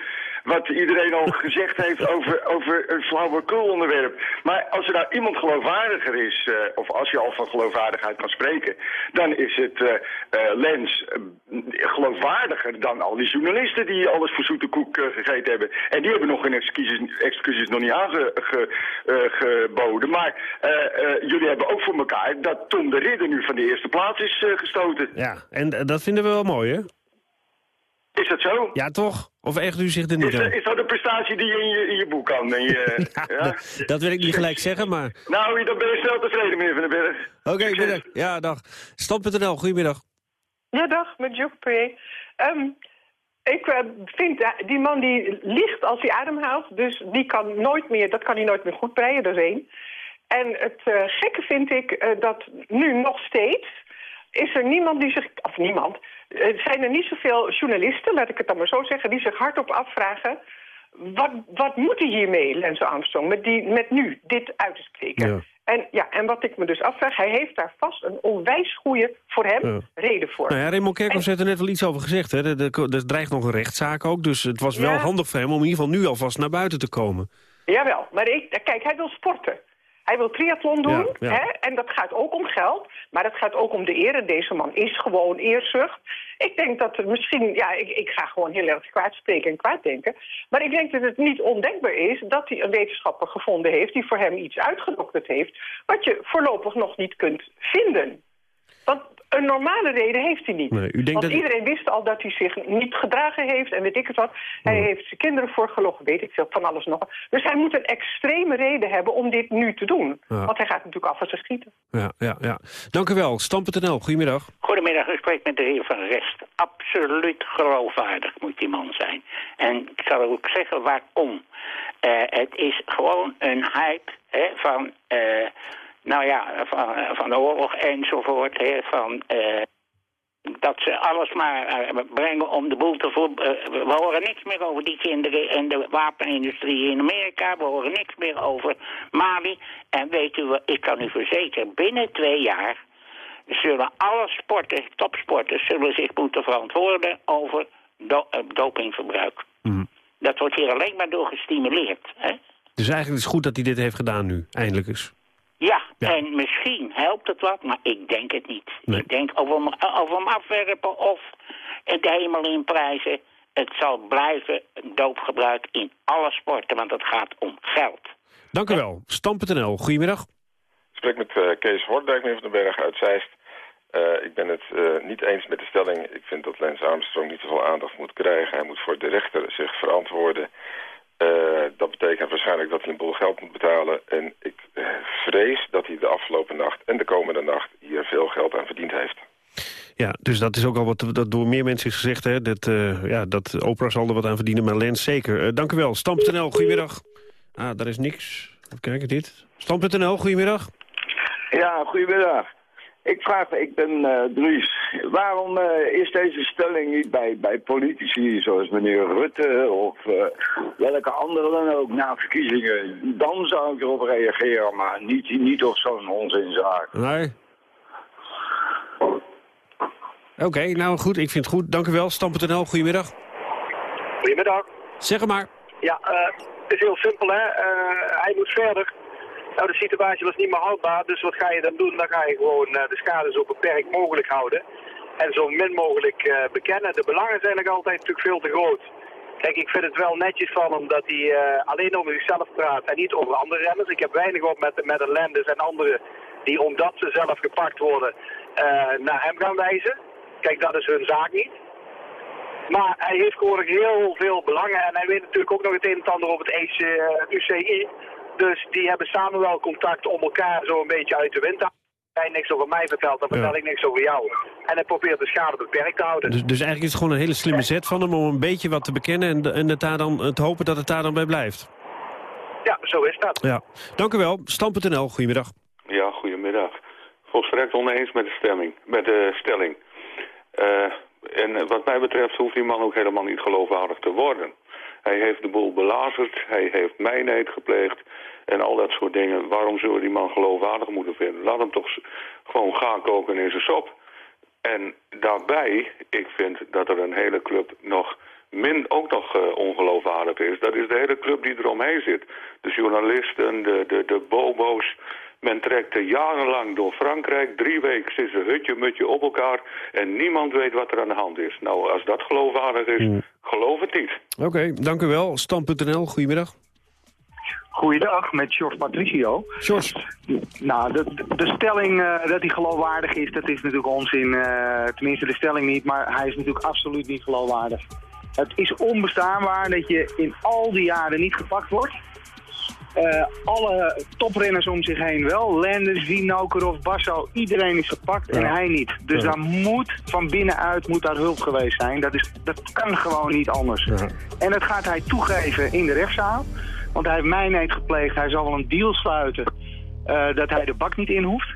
wat iedereen al gezegd heeft over, over een flauwekul onderwerp. Maar als er nou iemand geloofwaardiger is, uh, of als je al van geloofwaardigheid kan spreken, dan is het uh, uh, Lens geloofwaardiger dan al die journalisten die alles voor zoete koek gegeten hebben. En die hebben nog hun excuses, excuses nog niet aangeboden. maar jullie hebben ook voor elkaar dat Tom de Ridder nu van de eerste plaats is gestoten. Ja, en dat vinden we wel mooi, hè? Is dat zo? Ja, toch? Of echt u zich er niet is, aan? Is dat een prestatie die je in je, in je boek kan? En je, *laughs* ja, ja? Dat, wil ik niet gelijk zeggen, maar... Nou, dan ben je snel tevreden, meneer Van den Berg. Oké, okay, Ja, dag. Stand.nl, goedemiddag. Ja, dag, met Joke um, Ik uh, vind, uh, die man die ligt als hij ademhaalt, dus die kan nooit meer, dat kan hij nooit meer goed breien, dat is één. En het uh, gekke vind ik dat nu nog steeds is er niemand die zich, of niemand, er zijn er niet zoveel journalisten, laat ik het dan maar zo zeggen, die zich hardop afvragen... Wat, wat moet hij hiermee, Lance Armstrong, met, die, met nu dit uit te spreken? En, ja, en wat ik me dus afvraag, hij heeft daar vast een onwijs goede, voor hem, reden voor. Nou ja, Raymond Kerkhoff heeft er net wel iets over gezegd. Hè? Er, dreigt nog een rechtszaak ook, dus het was wel handig voor hem om in ieder geval nu alvast naar buiten te komen. Jawel, maar ik, kijk, hij wil sporten. Hij wil triathlon doen. Ja, ja. Hè? En dat gaat ook om geld. Maar het gaat ook om de eer. En deze man is gewoon eerzucht. Ik denk dat er misschien... Ja, ik, ik ga gewoon heel erg kwaad spreken en kwaad denken. Maar ik denk dat het niet ondenkbaar is... dat hij een wetenschapper gevonden heeft... die voor hem iets uitgedokterd heeft... wat je voorlopig nog niet kunt vinden. Want een normale reden heeft hij niet. Nee, u denkt Want dat- iedereen wist al dat hij zich niet gedragen heeft en weet ik het wat. Hij heeft zijn kinderen voorgelogen, weet ik veel, van alles nog. Dus hij moet een extreme reden hebben om dit nu te doen. Ja. Want hij gaat natuurlijk af als ze schieten. Ja, ja, ja. Dank u wel. Stam.nl, goedemiddag. Goedemiddag, ik spreek met de heer Van Rest. Absoluut geloofwaardig moet die man zijn. En ik zal ook zeggen waarom. Eh, het is gewoon een hype hè, van, eh, nou ja, van, van de oorlog enzovoort. Hè, van, eh, dat ze alles maar eh, brengen om de boel te voeren. we horen niks meer over die kinderen en de wapenindustrie in Amerika. We horen niks meer over Mali. En weet u, wat, ik kan u verzekeren, binnen twee jaar zullen alle sporters, topsporters, zullen zich moeten verantwoorden over do- eh, dopingverbruik. Mhm. Dat wordt hier alleen maar door gestimuleerd. Hè? Dus eigenlijk is het goed dat hij dit heeft gedaan nu, eindelijk eens. Ja, en misschien helpt het wat, maar ik denk het niet. Nee. Ik denk of we, hem, of we hem afwerpen of de hemel in prijzen. Het zal blijven doopgebruik in alle sporten, want het gaat om geld. Dank u wel. Stam.nl, goedemiddag. Ik spreek met eh, Kees Hordijk, meneer Van den Berg uit Zeist. Eh, ik ben het eh, niet eens met de stelling. Ik vind dat Lance Armstrong niet zoveel aandacht moet krijgen. Hij moet voor de rechter zich verantwoorden. Betekent waarschijnlijk dat hij een boel geld moet betalen. En ik eh, vrees dat hij de afgelopen nacht en de komende nacht hier veel geld aan verdiend heeft. Ja, dus dat is ook al wat dat door meer mensen is gezegd. Hè? Dat, eh, ja, dat Oprah zal er wat aan verdienen, maar Lens zeker. Eh, dank u wel. Stam.nl, goedemiddag. Ah, daar is niks. Even kijken, dit. Stam.nl, goedemiddag. Ja, goedemiddag. Ik vraag ik ben eh Dries. Waarom eh, is deze stelling niet bij, bij politici zoals meneer Rutte of eh, welke andere dan ook na verkiezingen? Dan zou ik erop reageren, maar niet, niet op zo'n onzinzaak. Nee. Oké, nou goed, ik vind het goed. Dank u wel. Stam.nl, goedemiddag. Goedemiddag. Zeg het maar. Ja, eh, het is heel simpel, hè. Eh, hij moet verder. Nou, de situatie was niet meer houdbaar, dus wat ga je dan doen? Dan ga je gewoon eh, de schade zo beperkt mogelijk houden. En zo min mogelijk eh, bekennen. De belangen zijn nog altijd natuurlijk veel te groot. Kijk, ik vind het wel netjes van hem dat hij eh, alleen over zichzelf praat en niet over andere renners. Ik heb weinig op met, met Lendes en anderen die omdat ze zelf gepakt worden naar hem gaan wijzen. Kijk, dat is hun zaak niet. Maar hij heeft gewoon heel veel belangen en hij weet natuurlijk ook nog het een en ander over het EC, UCI. Dus die hebben samen wel contact om elkaar zo een beetje uit de wind te houden. Als hij niks over mij vertelt, dan vertel Ja. ik niks over jou. En hij probeert de schade beperkt te houden. Dus, dus eigenlijk is het gewoon een hele slimme zet van hem om een beetje wat te bekennen en, en het, daar dan, het hopen dat het daar dan bij blijft. Ja, zo is dat. Ja. Dank u wel. Stam.nl, goedemiddag. Ja, goedemiddag. Volstrekt oneens met de stemming, met de stelling. Eh, en wat mij betreft hoeft die man ook helemaal niet geloofwaardig te worden. Hij heeft de boel belazerd, hij heeft mijnheid gepleegd en al dat soort dingen. Waarom zullen we die man geloofwaardig moeten vinden? Laat hem toch gewoon gaan koken in zijn sop. En daarbij, ik vind dat er een hele club nog min ook nog eh, ongeloofwaardig is. Dat is de hele club die eromheen zit. De journalisten, de, de, de bobo's. Men trekt er jarenlang door Frankrijk. Drie weken zitten ze hutje-mutje op elkaar. En niemand weet wat er aan de hand is. Nou, als dat geloofwaardig is, geloof het niet. Oké, dank u wel. Stam.nl, goedemiddag. Goeiedag, met George Patricio. George. Nou, de, de stelling eh, dat hij geloofwaardig is, dat is natuurlijk onzin. eh, tenminste, de stelling niet, maar hij is natuurlijk absoluut niet geloofwaardig. Het is onbestaanbaar dat je in al die jaren niet gepakt wordt. Eh, alle toprenners om zich heen wel. Lenders, Winokerov, Basso, iedereen is gepakt en hij niet. Dus Ja. daar moet van binnenuit moet daar hulp geweest zijn. Dat, is, dat kan gewoon niet anders. En dat gaat hij toegeven in de rechtszaal. Want hij heeft mijnheid gepleegd. Hij zal wel een deal sluiten eh, dat hij de bak niet in hoeft.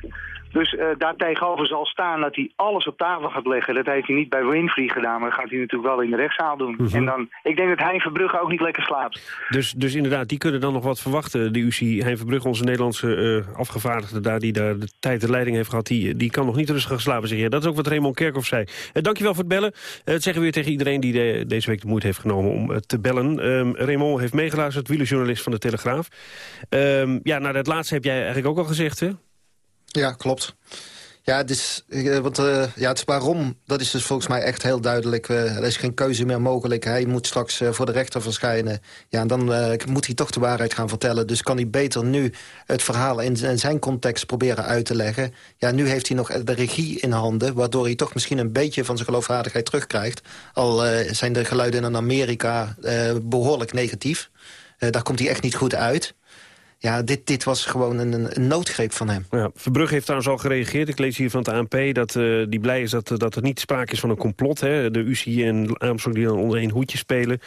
Dus uh, daar tegenover zal staan dat hij alles op tafel gaat leggen. Dat heeft hij niet bij Winfrey gedaan, maar dat gaat hij natuurlijk wel in de rechtszaal doen. Mhm. En dan, ik denk dat Hein Verbrugge ook niet lekker slaapt. Dus, dus inderdaad, die kunnen dan nog wat verwachten. De UC Hein Verbrugge, onze Nederlandse uh, afgevaardigde daar... die daar de tijd de leiding heeft gehad, die, die kan nog niet rustig slapen. Zeg je. Dat is ook wat Raymond Kerkhoff zei. Uh, dankjewel voor het bellen. dat zeggen we weer tegen iedereen die de, deze week de moeite heeft genomen om te bellen. Um, Raymond heeft meegeluisterd, wielerjournalist van de Telegraaf. Um, ja, nou dat laatste heb jij eigenlijk ook al gezegd, hè? Ja, klopt. Ja, uh, want, uh, ja, het waarom, dat is dus volgens mij echt heel duidelijk. Uh, er is geen keuze meer mogelijk. Hij moet straks voor de rechter verschijnen. Ja, en dan moet hij toch de waarheid gaan vertellen. Dus kan hij beter nu het verhaal in, in, zijn context proberen uit te leggen. Ja, nu heeft hij nog de regie in handen... waardoor hij toch misschien een beetje van zijn geloofwaardigheid terugkrijgt. Al zijn de geluiden in Amerika behoorlijk negatief. daar komt hij echt niet goed uit ja, dit, dit was gewoon een, een noodgreep van hem. Ja, Verbrugge heeft trouwens al gereageerd. Ik lees hier van het ANP dat uh, die blij is dat, dat er niet sprake is van een complot. Hè. De UCI en Armstrong die dan onder één hoedje spelen.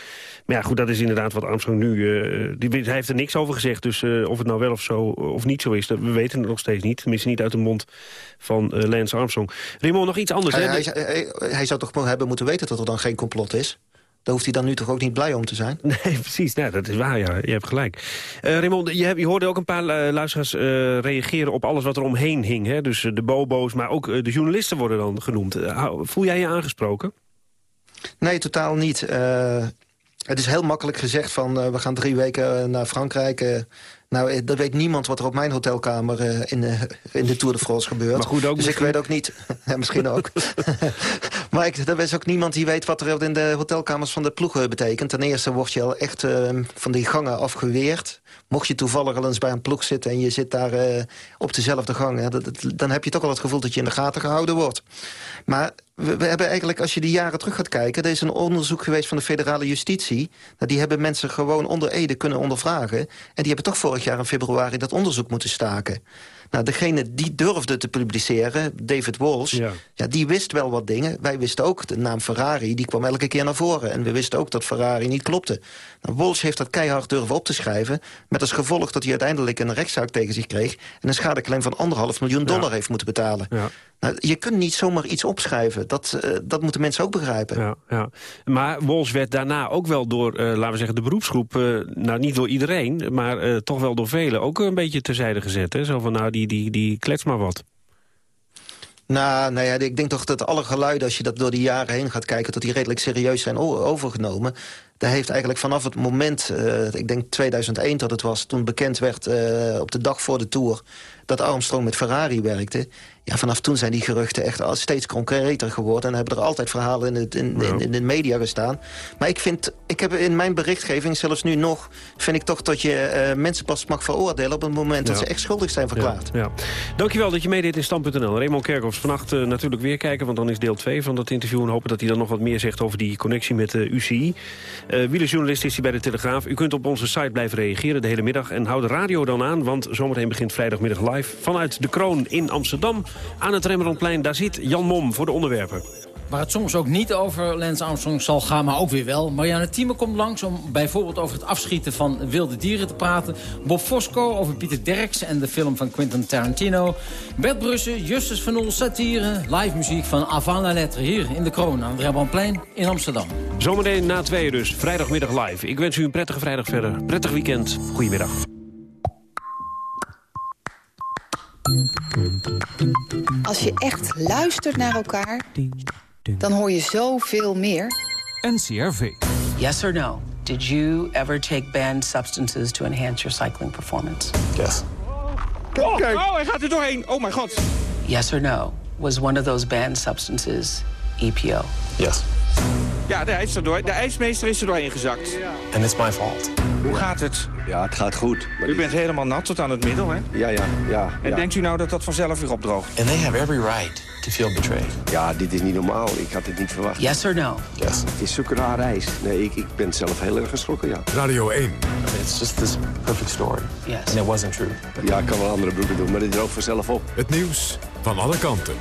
Maar ja, goed, dat is inderdaad wat Armstrong nu... Uh, die, hij heeft er niks over gezegd, dus uh, of het nou wel of zo of niet zo is... Dat, we weten het nog steeds niet. Tenminste niet uit de mond van Lance Armstrong. Raymond, nog iets anders. Hij, hè? hij, hij, hij zou toch hebben moeten weten dat er dan geen complot is? Daar hoeft hij dan nu toch ook niet blij om te zijn? *laughs* Nee, precies. Nou, dat is waar, ja. Je hebt gelijk. Uh, Raymond, je, je, hoorde ook een paar uh, luisteraars uh, reageren op alles wat er omheen hing. Hè? Dus de bobo's, maar ook de journalisten worden dan genoemd. voel jij je aangesproken? Nee, totaal niet. het is heel makkelijk gezegd van we gaan drie weken naar Frankrijk... Nou, dat weet niemand wat er op mijn hotelkamer uh, in, uh, in de Tour de France gebeurt. Maar goed, ook dus misschien... ik weet ook niet... *laughs* ja, misschien ook. *laughs* maar ik, er is ook niemand die weet wat er in de hotelkamers van de ploegen betekent. Ten eerste word je al echt uh, van die gangen afgeweerd. Mocht je toevallig al eens bij een ploeg zitten en je zit daar op dezelfde gang... Dan heb je toch al het gevoel dat je in de gaten gehouden wordt. Maar we, we, hebben eigenlijk, als je die jaren terug gaat kijken... er is een onderzoek geweest van de federale justitie. Nou, die hebben mensen gewoon onder ede kunnen ondervragen. En die hebben toch vorig jaar in februari dat onderzoek moeten staken. Nou, degene die durfde te publiceren, David Walsh... Ja. ja. die wist wel wat dingen. Wij wisten ook, de naam Ferrari, die kwam elke keer naar voren. En we wisten ook dat Ferrari niet klopte. Nou, Walsh heeft dat keihard durven op te schrijven... met als gevolg dat hij uiteindelijk een rechtszaak tegen zich kreeg... en een schadeclaim van anderhalf miljoen dollar ja. heeft moeten betalen. Ja. Nou, je kunt niet zomaar iets opschrijven. Dat, uh, dat moeten mensen ook begrijpen. Ja, ja. Maar Walsh werd daarna ook wel door, uh, laten we zeggen, de beroepsgroep... Uh, nou, niet door iedereen, maar toch wel door velen... ook een beetje terzijde gezet. Hè? Zo van, nou, die, die, die klets maar wat. Nou, nou ja, ik denk toch dat alle geluiden, als je dat door die jaren heen gaat kijken... dat die redelijk serieus zijn overgenomen. Daar heeft eigenlijk vanaf het moment, uh, ik denk 2001 dat het was... toen bekend werd uh, op de dag voor de Tour dat Armstrong met Ferrari werkte... ja, vanaf toen zijn die geruchten echt steeds concreter geworden... en hebben er altijd verhalen in, het, in, in, in, de media gestaan. Maar ik vind, ik heb in mijn berichtgeving, zelfs nu nog... vind ik toch dat je uh, mensen pas mag veroordelen... op het moment ja. dat ze echt schuldig zijn verklaard. Ja, ja. Dankjewel dat je meedeed in Stand.nl. Raymond Kerkhoffs, vannacht uh, natuurlijk weer kijken... want dan is deel 2 van dat interview... en hopen dat hij dan nog wat meer zegt over die connectie met de UCI. Uh, wielerjournalist is hij bij de Telegraaf. U kunt op onze site blijven reageren de hele middag... en hou de radio dan aan, want zometeen begint vrijdagmiddag live vanuit de Kroon in Amsterdam. Aan het Rembrandtplein, daar zit Jan Mom voor de onderwerpen. Waar het soms ook niet over Lance Armstrong zal gaan, maar ook weer wel. Marianne Thieme komt langs om bijvoorbeeld over het afschieten van wilde dieren te praten. Bob Fosco over Pieter Derks en de film van Quentin Tarantino. Bert Brussen, Justus van Oel, satire, live muziek van Avant la Lettre hier in de Kroon aan het Rembrandtplein in Amsterdam. Zometeen na tweeën dus, vrijdagmiddag live. Ik wens u een prettige vrijdag verder, prettig weekend, goedemiddag. Als je echt luistert naar elkaar, dan hoor je zoveel meer. NCRV. Yes or no? Did you ever take banned substances to enhance your cycling performance? Yes. Oh, oh, hij gaat er doorheen. Oh mijn god. Yes or no? Was one of those banned substances EPO? Yes. Ja, de, ijs er door, de ijsmeester is er doorheen gezakt. And it's my fault. Hoe gaat het? Ja, het gaat goed. U bent helemaal nat tot aan het middel, hè? Ja, ja, ja. En ja. denkt u nou dat dat vanzelf weer opdroogt? And they have every right to feel betrayed. Ja, dit is niet normaal. Ik had dit niet verwacht. Yes or no? Yes. Het is zulke raar ijs. Nee, ik, ik ben zelf heel erg geschrokken, ja. Radio 1. It's just this perfect story. Yes. And it wasn't true. Ja, ik kan wel andere broeken doen, maar dit droogt vanzelf op. Het nieuws van alle kanten.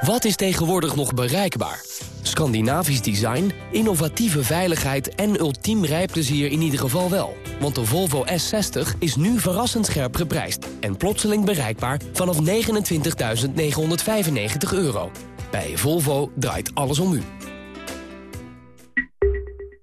Wat is tegenwoordig nog bereikbaar? Scandinavisch design, innovatieve veiligheid en ultiem rijplezier in ieder geval wel. Want de Volvo S60 is nu verrassend scherp geprijsd... en plotseling bereikbaar vanaf 29.995 euro. Bij Volvo draait alles om u.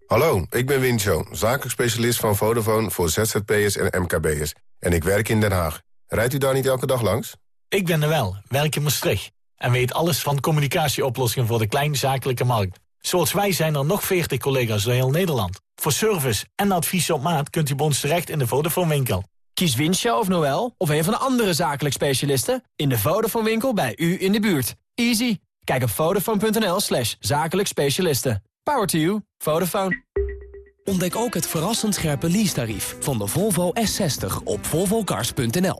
Hallo, ik ben Wincho, zakelijk specialist van Vodafone voor ZZP'ers en MKB'ers. En ik werk in Den Haag. Rijdt u daar niet elke dag langs? Ik ben er wel, werk in Maastricht. En weet alles van communicatieoplossingen voor de kleinzakelijke markt. Zoals wij zijn er nog 40 collega's door heel Nederland. Voor service en advies op maat kunt u bij ons terecht in de Vodafone winkel. Kies Winshow of Noel of een van de andere zakelijk specialisten... in de Vodafone winkel bij u in de buurt. Easy. Kijk op vodafone.nl slash zakelijk specialisten. Power to you. Vodafone. Ontdek ook het verrassend scherpe leasetarief van de Volvo S60 op volvocars.nl.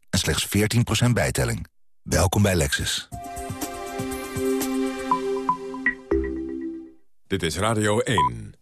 en slechts 14% bijtelling. Welkom bij Lexus. Dit is Radio 1.